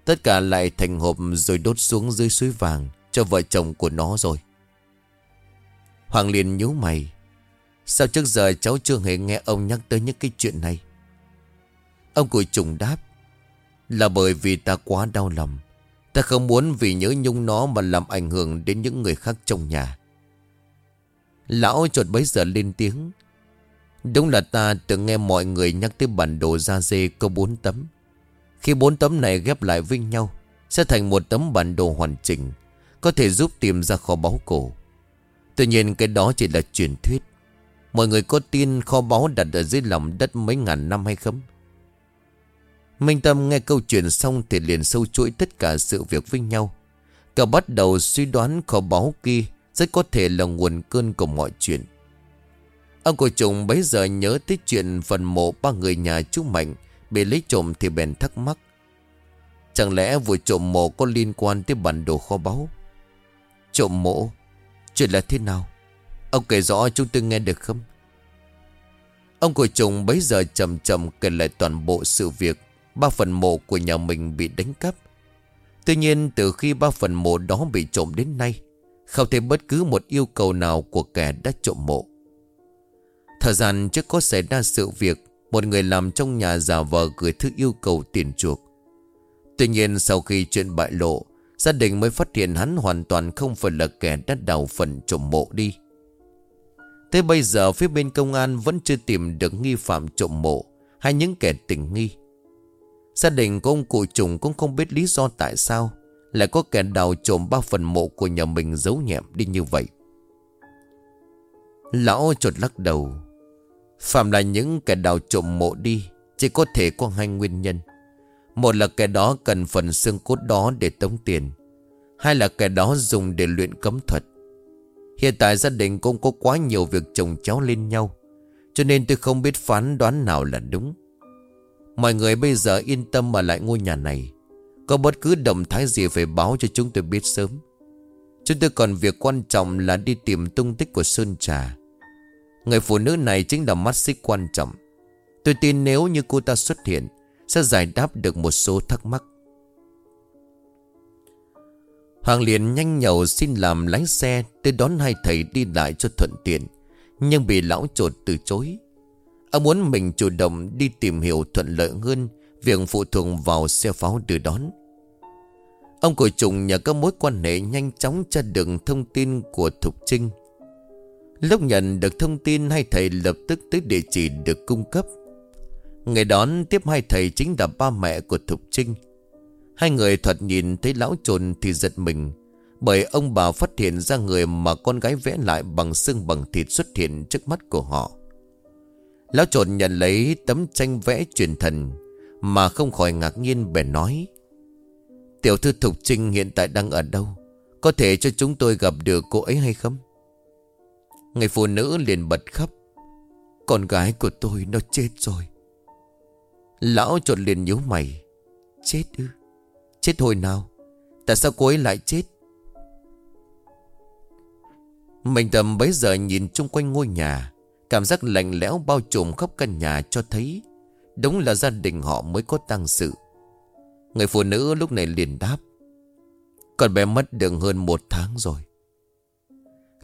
Tất cả lại thành hộp rồi đốt xuống dưới suối vàng cho vợ chồng của nó rồi. Hoàng liền nhíu mày. Sao trước giờ cháu chưa hề nghe ông nhắc tới những cái chuyện này? Ông cùi trùng đáp. Là bởi vì ta quá đau lòng. Ta không muốn vì nhớ nhung nó mà làm ảnh hưởng đến những người khác trong nhà. Lão chuột bấy giờ lên tiếng. Đúng là ta từng nghe mọi người nhắc tới bản đồ da dê có bốn tấm. Khi bốn tấm này ghép lại với nhau, sẽ thành một tấm bản đồ hoàn chỉnh, có thể giúp tìm ra kho báu cổ. Tuy nhiên cái đó chỉ là truyền thuyết. Mọi người có tin kho báu đặt ở dưới lòng đất mấy ngàn năm hay không? Minh Tâm nghe câu chuyện xong thì liền sâu chuỗi tất cả sự việc với nhau. Cậu bắt đầu suy đoán kho báu kia rất có thể là nguồn cơn của mọi chuyện. Ông của chồng bấy giờ nhớ tới chuyện phần mộ ba người nhà chú Mạnh bị lấy trộm thì bèn thắc mắc. Chẳng lẽ vụ trộm mộ có liên quan tới bản đồ kho báu? Trộm mộ? Chuyện là thế nào? Ông kể rõ chúng tôi nghe được không? Ông của chồng bấy giờ chậm chậm kể lại toàn bộ sự việc ba phần mộ của nhà mình bị đánh cắp. Tuy nhiên từ khi ba phần mộ đó bị trộm đến nay, không thể bất cứ một yêu cầu nào của kẻ đã trộm mộ. Thời gian trước có xảy ra sự việc một người làm trong nhà giả vờ gửi thư yêu cầu tiền chuộc. Tuy nhiên sau khi chuyện bại lộ, gia đình mới phát hiện hắn hoàn toàn không phải là kẻ đã đào phần trộm mộ đi. Thế bây giờ phía bên công an vẫn chưa tìm được nghi phạm trộm mộ hay những kẻ tình nghi. Gia đình của ông cụ trùng cũng không biết lý do tại sao lại có kẻ đào trộm ba phần mộ của nhà mình giấu nhẹm đi như vậy. Lão chột lắc đầu. Phạm là những kẻ đào trộm mộ đi, Chỉ có thể có hai nguyên nhân Một là kẻ đó cần phần xương cốt đó để tống tiền Hai là kẻ đó dùng để luyện cấm thuật Hiện tại gia đình cũng có quá nhiều việc chồng cháu lên nhau, Cho nên tôi không biết phán đoán nào là đúng Mọi người bây giờ yên tâm mà lại ngôi nhà này. Có bất cứ động thái gì phải báo cho chúng tôi biết sớm. Chúng tôi còn việc quan trọng là đi tìm tung tích của Sơn Trà. Người phụ nữ này chính là mắt xích quan trọng. Tôi tin nếu như cô ta xuất hiện, Sẽ giải đáp được một số thắc mắc. Hoàng liền nhanh nhậu xin làm lái xe Tới đón hai thầy đi lại cho thuận tiện, Nhưng bị lão trột từ chối. Ông muốn mình chủ động đi tìm hiểu thuận lợi hơn Việc phụ thuộc vào xe pháo đưa đón. Ông của trùng nhờ các mối quan hệ nhanh chóng tra được thông tin của Thục Trinh. Lúc nhận được thông tin, hai thầy lập tức tới địa chỉ được cung cấp. Người đón tiếp hai thầy chính là ba mẹ của Thục Trinh. Hai người thuật nhìn thấy lão trồn thì giật mình, Bởi ông bà phát hiện ra người mà con gái vẽ lại bằng xương bằng thịt xuất hiện trước mắt của họ. Lão trộn nhận lấy tấm tranh vẽ truyền thần Mà không khỏi ngạc nhiên bèn nói, Tiểu thư Thục Trinh hiện tại đang ở đâu? Có thể cho chúng tôi gặp được cô ấy hay không? Người phụ nữ liền bật khóc, Con gái của tôi nó chết rồi. Lão trộn liền nhíu mày, Chết ư? Chết hồi nào? Tại sao cô ấy lại chết? Mình tầm bấy giờ nhìn chung quanh ngôi nhà Cảm giác lạnh lẽo bao trùm khắp căn nhà cho thấy Đúng là gia đình họ mới có tăng sự Người phụ nữ lúc này liền đáp, Con bé mất được hơn một tháng rồi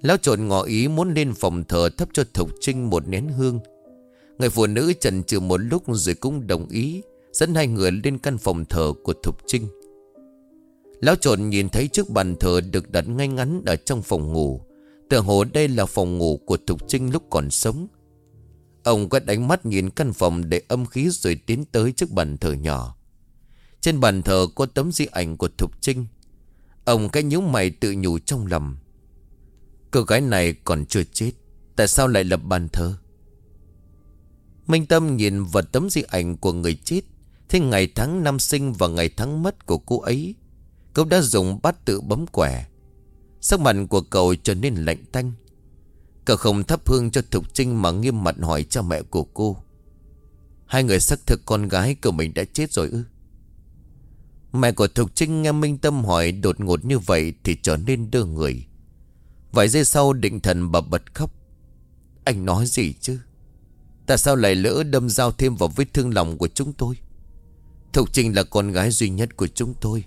Lão trộn ngỏ ý muốn lên phòng thờ thấp cho Thục Trinh một nén hương. Người phụ nữ chần chừ một lúc rồi cũng đồng ý, dẫn hai người lên căn phòng thờ của Thục Trinh. Lão trộn nhìn thấy chiếc bàn thờ được đặt ngay ngắn ở trong phòng ngủ. Tựa hồ đây là phòng ngủ của Thục Trinh lúc còn sống. Ông quét đánh mắt nhìn căn phòng để âm khí rồi tiến tới trước bàn thờ nhỏ. Trên bàn thờ có tấm di ảnh của Thục Trinh. Ông cái nhíu mày tự nhủ trong lòng. Cô gái này còn chưa chết, Tại sao lại lập bàn thờ Minh Tâm nhìn vào tấm di ảnh của người chết, Thế ngày tháng năm sinh và ngày tháng mất của cô ấy Cậu đã dùng bát tự bấm quẻ Sắc mặt của cậu trở nên lạnh tanh. Cậu không thắp hương cho Thục Trinh Mà nghiêm mặt hỏi cha mẹ của cô. Hai người xác thực con gái của mình đã chết rồi ư? Mẹ của Thục Trinh nghe Minh Tâm hỏi đột ngột như vậy Thì trở nên đưa người. Vài giây sau định thần bà bật khóc. Anh nói gì chứ? Tại sao lại lỡ đâm dao thêm vào vết thương lòng của chúng tôi? Thục Trinh là con gái duy nhất của chúng tôi.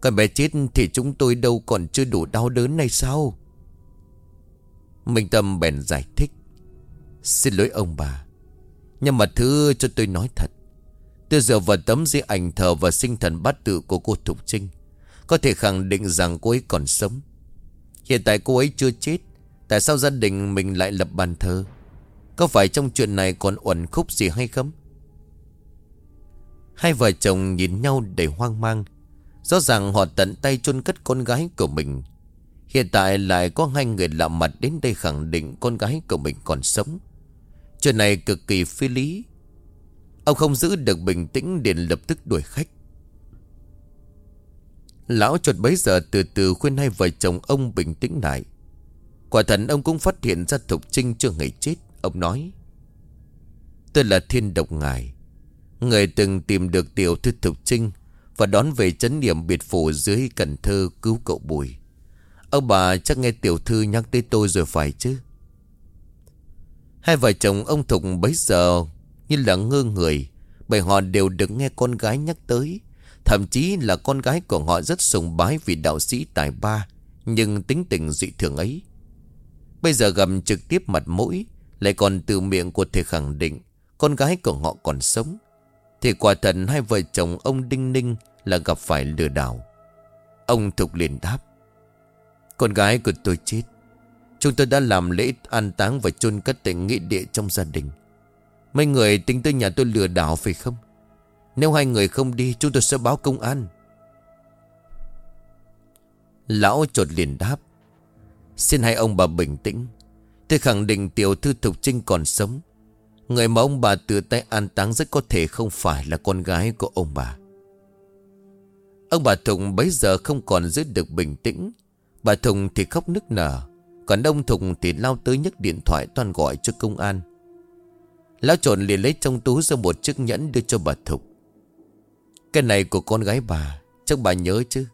Còn bé chết thì chúng tôi đâu còn chưa đủ đau đớn này sao? Minh Tâm bèn giải thích. Xin lỗi ông bà. Nhưng mà thứ cho tôi nói thật. Tôi dựa vào tấm di ảnh thờ và sinh thần bát tự của cô Thục Trinh, Có thể khẳng định rằng cô ấy còn sống. Hiện tại cô ấy chưa chết, Tại sao gia đình mình lại lập bàn thờ? Có phải trong chuyện này còn uẩn khúc gì hay không? Hai vợ chồng nhìn nhau đầy hoang mang. Rõ ràng họ tận tay chôn cất con gái của mình. Hiện tại lại có hai người lạ mặt đến đây khẳng định con gái của mình còn sống. Chuyện này cực kỳ phi lý. Ông không giữ được bình tĩnh liền lập tức đuổi khách. Lão chuột bấy giờ từ từ khuyên hai vợ chồng ông bình tĩnh lại. Quả thật ông cũng phát hiện ra Thục Trinh chưa ngày chết, Ông nói. Tôi là thiên độc ngài. Người từng tìm được tiểu thư Thục Trinh và đón về chấn điểm biệt phủ dưới Cần Thơ cứu cậu Bùi. Ông bà chắc nghe tiểu thư nhắc tới tôi rồi phải chứ? Hai vợ chồng ông Thục bấy giờ như là ngơ người, Bởi họ đều được nghe con gái nhắc tới. Thậm chí là con gái của họ rất sùng bái vì đạo sĩ tài ba, Nhưng tính tình dị thường ấy. Bây giờ gầm trực tiếp mặt mũi, Lại còn từ miệng của thể khẳng định Con gái của họ còn sống. Thì quả thật hai vợ chồng ông Đinh Ninh Là gặp phải lừa đảo. Ông Thục liền đáp, Con gái của tôi chết. Chúng tôi đã làm lễ an táng Và chôn cất tại nghĩa địa trong gia đình. Mấy người tính tới nhà tôi lừa đảo phải không? Nếu hai người không đi, Chúng tôi sẽ báo công an. Lão trột liền đáp, Xin hai ông bà bình tĩnh. Tôi khẳng định tiểu thư Thục Trinh còn sống. Người mà ông bà tự tay an táng rất có thể không phải là con gái của ông bà. Ông bà Thùng bấy giờ không còn giữ được bình tĩnh. Bà Thùng thì khóc nức nở. Còn ông Thùng thì lao tới nhấc điện thoại toàn gọi cho công an. Lão trộn liền lấy trong túi ra một chiếc nhẫn đưa cho bà Thục Cái này của con gái bà, Chắc bà nhớ chứ?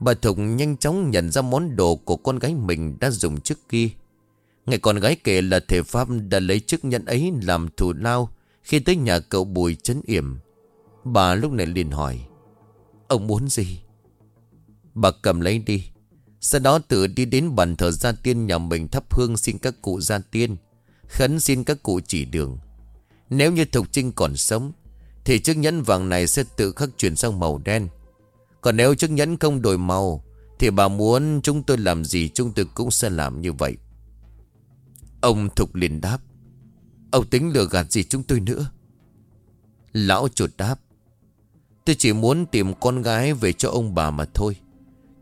Bà Thục nhanh chóng nhận ra món đồ của con gái mình đã dùng trước kia. Ngày con gái kể là thể Pháp đã lấy chức nhẫn ấy làm thủ lao Khi tới nhà cậu Bùi chấn yểm. Bà lúc này liền hỏi, Ông muốn gì? Bà cầm lấy đi. Sau đó tự đi đến bàn thờ gia tiên nhà mình thắp hương xin các cụ gia tiên, Khấn xin các cụ chỉ đường. Nếu như Thục Trinh còn sống, Thì chiếc nhẫn vàng này sẽ tự khắc chuyển sang màu đen. Còn nếu chiếc nhẫn không đổi màu, Thì bà muốn chúng tôi làm gì, Chúng tôi cũng sẽ làm như vậy. Ông Thục liền đáp, Ông tính lừa gạt gì chúng tôi nữa? Lão chuột đáp, Tôi chỉ muốn tìm con gái về cho ông bà mà thôi.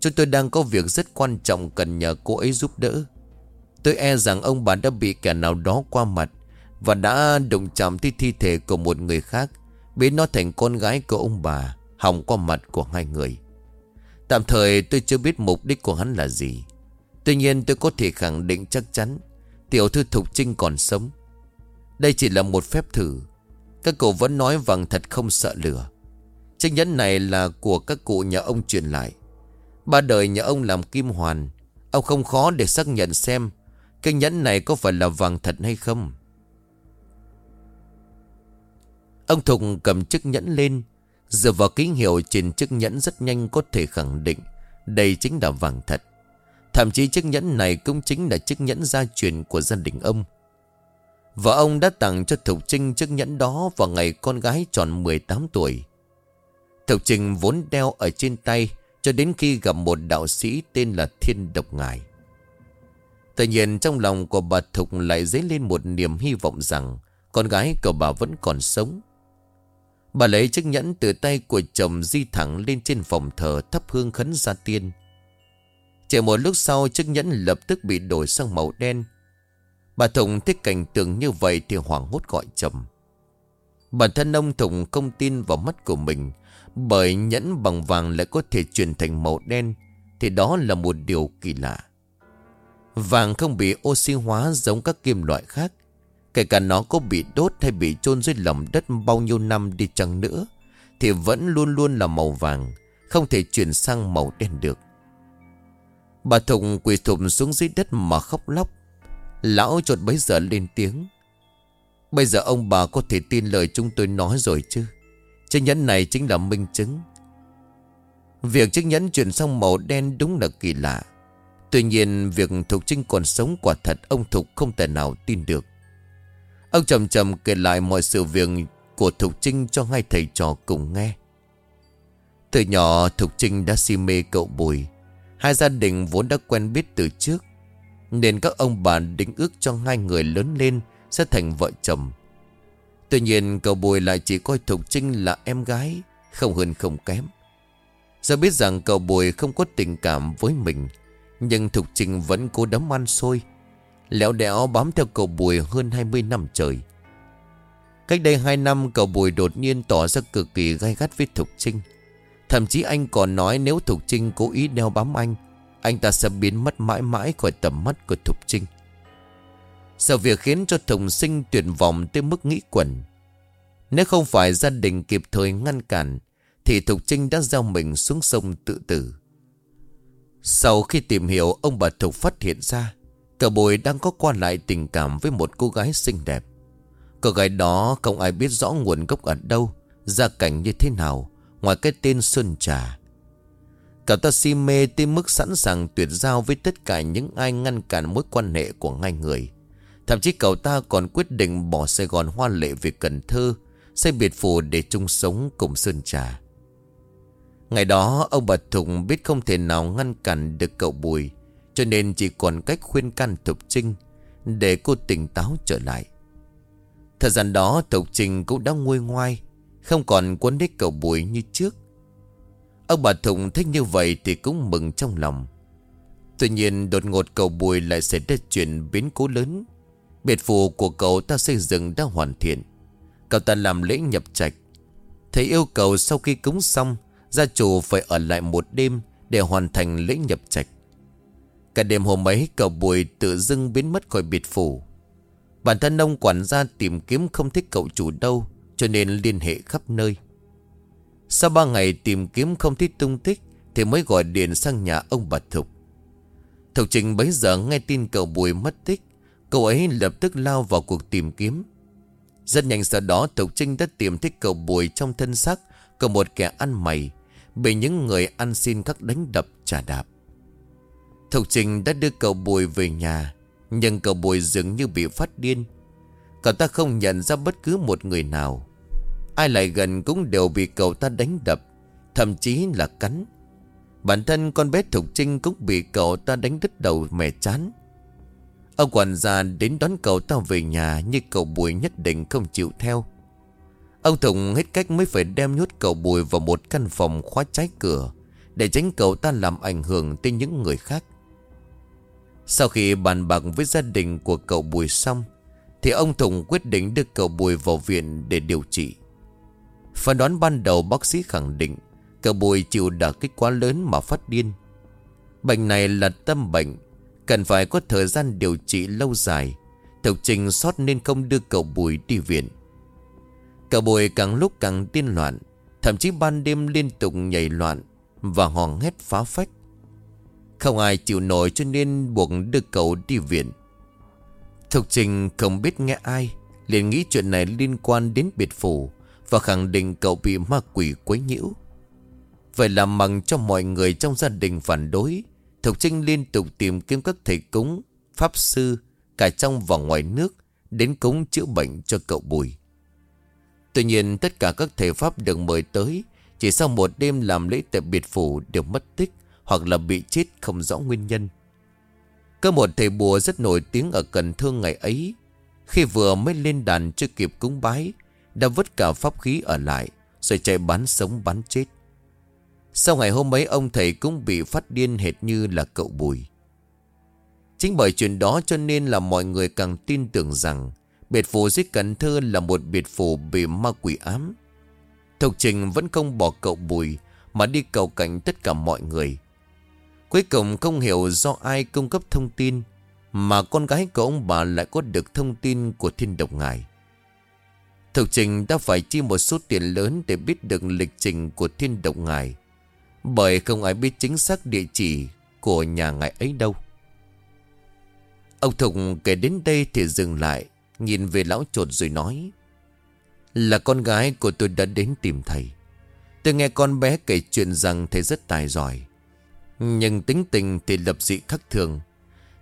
Chúng tôi đang có việc rất quan trọng cần nhờ cô ấy giúp đỡ. Tôi e rằng ông bà đã bị kẻ nào đó qua mặt Và đã đụng chạm tới thi thể của một người khác, Biến nó thành con gái của ông bà, Hỏng qua mặt của hai người. Tạm thời tôi chưa biết mục đích của hắn là gì. Tuy nhiên tôi có thể khẳng định chắc chắn Tiểu thư Thục Trinh còn sống. Đây chỉ là một phép thử. Các cụ vẫn nói vàng thật không sợ lửa. Chiếc nhẫn này là của các cụ nhà ông truyền lại. Ba đời nhà ông làm kim hoàn. Ông không khó để xác nhận xem cái nhẫn này có phải là vàng thật hay không. Ông Thục cầm chiếc nhẫn lên, Dựa vào ký hiệu trên chiếc nhẫn rất nhanh có thể khẳng định Đây chính là vàng thật. Thậm chí chiếc nhẫn này cũng chính là chiếc nhẫn gia truyền của gia đình ông Và ông đã tặng cho Thục Trinh chiếc nhẫn đó vào ngày con gái tròn 18 tuổi Thục Trinh vốn đeo ở trên tay Cho đến khi gặp một đạo sĩ tên là Thiên Độc Ngài Tự nhiên, trong lòng của bà Thục lại dấy lên một niềm hy vọng rằng con gái của bà vẫn còn sống. Bà lấy chiếc nhẫn từ tay của chồng di thẳng lên trên phòng thờ thắp hương khấn gia tiên. Chỉ một lúc sau chiếc nhẫn lập tức bị đổi sang màu đen. Bà Thụng thấy cảnh tượng như vậy thì hoảng hốt gọi chồng. Bản thân ông Thụng không tin vào mắt của mình, bởi nhẫn bằng vàng lại có thể chuyển thành màu đen, thì đó là một điều kỳ lạ. Vàng không bị oxy hóa giống các kim loại khác, Kể cả nó có bị đốt hay bị chôn dưới lòng đất bao nhiêu năm đi chăng nữa, Thì vẫn luôn luôn là màu vàng, Không thể chuyển sang màu đen được Bà Thục quỳ thụm xuống dưới đất mà khóc lóc. Lão chuột bấy giờ lên tiếng. Bây giờ ông bà có thể tin lời chúng tôi nói rồi chứ? Chiếc nhẫn này chính là minh chứng. Việc chiếc nhẫn chuyển sang màu đen đúng là kỳ lạ. Tuy nhiên, việc Thục Trinh còn sống quả thật ông Thục không thể nào tin được. Ông trầm trầm kể lại mọi sự việc của Thục Trinh cho hai thầy trò cùng nghe. Từ nhỏ, Thục Trinh đã si mê cậu Bùi. Hai gia đình vốn đã quen biết từ trước, Nên các ông bà định ước cho hai người lớn lên Sẽ thành vợ chồng. Tuy nhiên, cậu Bùi lại chỉ coi Thục Trinh là em gái, Không hơn không kém. Do biết rằng cậu Bùi không có tình cảm với mình, Nhưng Thục Trinh vẫn cố đấm ăn xôi, Lẹo đẹo bám theo cậu Bùi hơn 20 năm trời. Cách đây 2 năm, cậu Bùi đột nhiên tỏ ra cực kỳ gai gắt với Thục Trinh. Thậm chí anh còn nói nếu Thục Trinh cố ý đeo bám anh Anh ta sẽ biến mất mãi mãi khỏi tầm mắt của Thục Trinh. Sự việc khiến cho Thùng sinh tuyệt vọng tới mức nghĩ quẩn. Nếu không phải gia đình kịp thời ngăn cản, Thì Thục Trinh đã giao mình xuống sông tự tử. Sau khi tìm hiểu ông bà Thục phát hiện ra, Cả bồi đang có qua lại tình cảm với một cô gái xinh đẹp. Cô gái đó không ai biết rõ nguồn gốc ở đâu, Gia cảnh như thế nào Ngoài cái tên Xuân Trà Cậu ta si mê tới mức sẵn sàng tuyệt giao với tất cả những ai ngăn cản mối quan hệ của hai người. Thậm chí cậu ta còn quyết định bỏ Sài Gòn hoa lệ về Cần Thơ, xây biệt phủ để chung sống cùng Sơn Trà. Ngày đó ông bà Thụng biết không thể nào ngăn cản được cậu Bùi, cho nên chỉ còn cách khuyên can Thục Trinh để cô tỉnh táo trở lại. Thời gian đó Thục Trinh cũng đã nguôi ngoai, không còn quấn đích cậu Bùi như trước. Ông bà Thụng thích như vậy thì cũng mừng trong lòng. Tuy nhiên đột ngột cậu Bùi lại xảy ra chuyện biến cố lớn. Biệt phủ của cậu ta xây dựng đã hoàn thiện. Cậu ta làm lễ nhập trạch. Thầy yêu cầu sau khi cúng xong, gia chủ phải ở lại một đêm để hoàn thành lễ nhập trạch. Cả đêm hôm ấy cậu Bùi tự dưng biến mất khỏi biệt phủ. Bản thân ông quản gia tìm kiếm không thích cậu chủ đâu, cho nên liên hệ khắp nơi. Sau ba ngày tìm kiếm không thấy tung tích Thì mới gọi điện sang nhà ông bà Thục. Thục Trình bấy giờ nghe tin cậu Bùi mất tích, Cậu ấy lập tức lao vào cuộc tìm kiếm. Rất nhanh sau đó, Thục Trinh đã tìm thấy cậu Bùi trong thân xác Của một kẻ ăn mày, Bị những người ăn xin các đánh đập trả đạp. Thục Trình đã đưa cậu Bùi về nhà, Nhưng cậu Bùi dường như bị phát điên Cậu ta không nhận ra bất cứ một người nào. Ai lại gần cũng đều bị cậu ta đánh đập, Thậm chí là cắn. Bản thân con bé Thục Trinh cũng bị cậu ta đánh đứt đầu mẹ chán. Ông quản gia đến đón cậu ta về nhà Nhưng cậu Bùi nhất định không chịu theo. Ông Thùng hết cách mới phải đem nhốt cậu Bùi vào một căn phòng khóa trái cửa Để tránh cậu ta làm ảnh hưởng tới những người khác. Sau khi bàn bạc với gia đình của cậu Bùi xong thì ông Thùng quyết định đưa cậu Bùi vào viện để điều trị. Phần đoán ban đầu bác sĩ khẳng định Cậu Bùi chịu đả kích quá lớn mà phát điên. Bệnh này là tâm bệnh, Cần phải có thời gian điều trị lâu dài. Thực trình sót nên không đưa cậu Bùi đi viện. Cậu Bùi càng lúc càng điên loạn, Thậm chí ban đêm liên tục nhảy loạn Và hòn hét phá phách. Không ai chịu nổi cho nên buộc đưa cậu đi viện. Thục trình không biết nghe ai, liền nghĩ chuyện này liên quan đến biệt phủ và khẳng định cậu bị ma quỷ quấy nhiễu. Vậy là mằng cho mọi người trong gia đình phản đối Thục Trinh liên tục tìm kiếm các thầy cúng, Pháp sư, Cả trong và ngoài nước Đến cúng chữa bệnh cho cậu Bùi. Tuy nhiên, tất cả các thầy Pháp được mời tới, Chỉ sau một đêm làm lễ tại biệt phủ đều mất tích Hoặc là bị chết không rõ nguyên nhân. Có một thầy bùa rất nổi tiếng ở Cần Thơ ngày ấy. Khi vừa mới lên đàn chưa kịp cúng bái, đã vứt cả pháp khí ở lại, Rồi chạy bán sống bán chết. Sau ngày hôm ấy, ông thầy cũng bị phát điên hệt như là cậu Bùi. Chính bởi chuyện đó cho nên là mọi người càng tin tưởng rằng Biệt phủ dưới Cần Thơ là một biệt phủ bị ma quỷ ám. Thục Trình vẫn không bỏ cậu Bùi Mà đi cầu cảnh tất cả mọi người Cuối cùng không hiểu do ai cung cấp thông tin, Mà con gái của ông bà lại có được thông tin của thiên độc ngài Thực trình đã phải chi một số tiền lớn để biết được lịch trình của thiên động ngài. Bởi không ai biết chính xác địa chỉ của nhà ngài ấy đâu Ông Thục kể đến đây thì dừng lại, Nhìn về lão trột rồi nói, Là con gái của tôi đã đến tìm thầy Tôi nghe con bé kể chuyện rằng thầy rất tài giỏi nhưng tính tình thì lập dị khắc thường.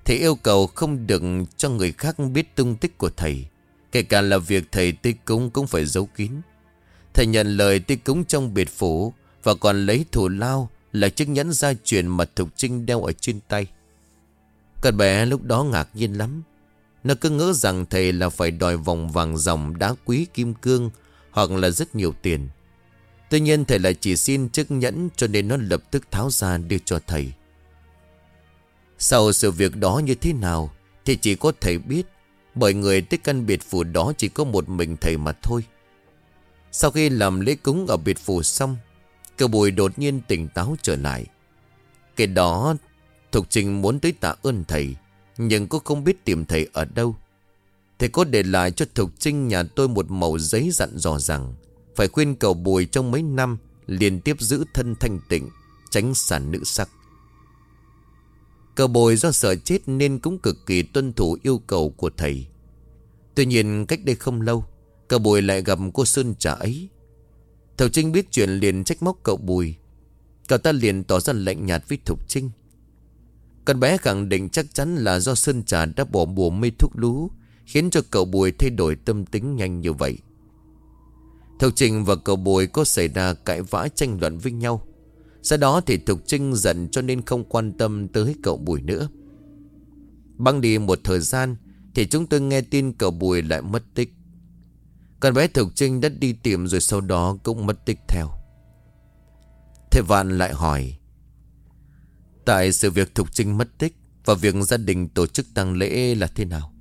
Thầy yêu cầu không được cho người khác biết tung tích của thầy. Kể cả là việc thầy ti cúng cũng phải giấu kín. Thầy nhận lời ti cúng trong biệt phủ Và còn lấy thủ lao là chiếc nhẫn gia truyền mà Thục Trinh đeo ở trên tay. Con bé lúc đó ngạc nhiên lắm. Nó cứ ngỡ rằng thầy là phải đòi vòng vàng dòng đá quý kim cương Hoặc là rất nhiều tiền. Tuy nhiên thầy lại chỉ xin chiếc nhẫn cho nên nó lập tức tháo ra đưa cho thầy. Sau sự việc đó như thế nào Thì chỉ có thầy biết, Bởi người tích căn biệt phủ đó chỉ có một mình thầy mà thôi. Sau khi làm lễ cúng ở biệt phủ xong Cậu bùi đột nhiên tỉnh táo trở lại. Cái đó, Thục Trình muốn tới tạ ơn thầy, Nhưng cô không biết tìm thầy ở đâu. Thầy có để lại cho Thục Trinh nhà tôi một mẩu giấy dặn dò rằng phải khuyên cậu bùi trong mấy năm Liên tiếp giữ thân thanh tịnh, Tránh sản nữ sắc. Cậu bồi do sợ chết nên cũng cực kỳ tuân thủ yêu cầu của thầy. Tuy nhiên cách đây không lâu, Cậu bồi lại gặp cô Sơn trả ấy. Thầu Trinh biết chuyện liền trách móc cậu Bùi. Cậu ta liền tỏ ra lạnh nhạt với Thục Trinh. Con bé khẳng định chắc chắn là do Sơn Trà đã bỏ bùa mê thuốc lú, Khiến cho cậu Bùi thay đổi tâm tính nhanh như vậy. Thục Trinh và cậu Bùi có xảy ra cãi vã tranh luận với nhau Sau đó thì Thục Trinh giận cho nên không quan tâm tới cậu Bùi nữa Băng đi một thời gian Thì chúng tôi nghe tin cậu Bùi lại mất tích con bé Thục Trinh đã đi tìm rồi sau đó cũng mất tích theo. Thế Vạn lại hỏi. Tại sự việc Thục Trinh mất tích và việc gia đình tổ chức tang lễ là thế nào?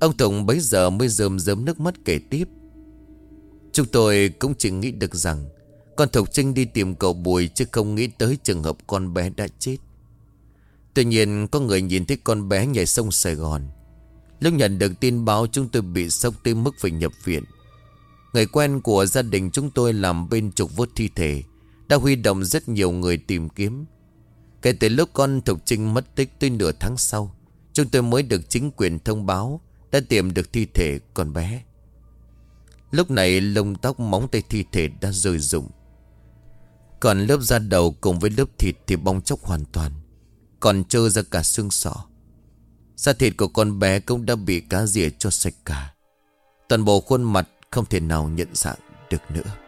Ông Tùng bấy giờ mới rơm rớm nước mắt kể tiếp. Chúng tôi cũng chỉ nghĩ được rằng con Thục Trinh đi tìm cậu Bùi chứ không nghĩ tới trường hợp con bé đã chết. Tuy nhiên, có người nhìn thấy con bé nhảy sông Sài Gòn. Lúc nhận được tin báo, chúng tôi bị sốc tới mức phải nhập viện. Người quen của gia đình chúng tôi làm bên trục vốt thi thể, Đã huy động rất nhiều người tìm kiếm. Kể từ lúc con Thục Trinh mất tích tới nửa tháng sau, Chúng tôi mới được chính quyền thông báo Đã tìm được thi thể con bé. Lúc này lông tóc móng tay thi thể đã rơi rụng. Còn lớp da đầu cùng với lớp thịt thì bong chóc hoàn toàn. Còn trơ ra cả xương sọ. Da thịt của con bé cũng đã bị cá rỉa cho sạch cả. Toàn bộ khuôn mặt không thể nào nhận dạng được nữa.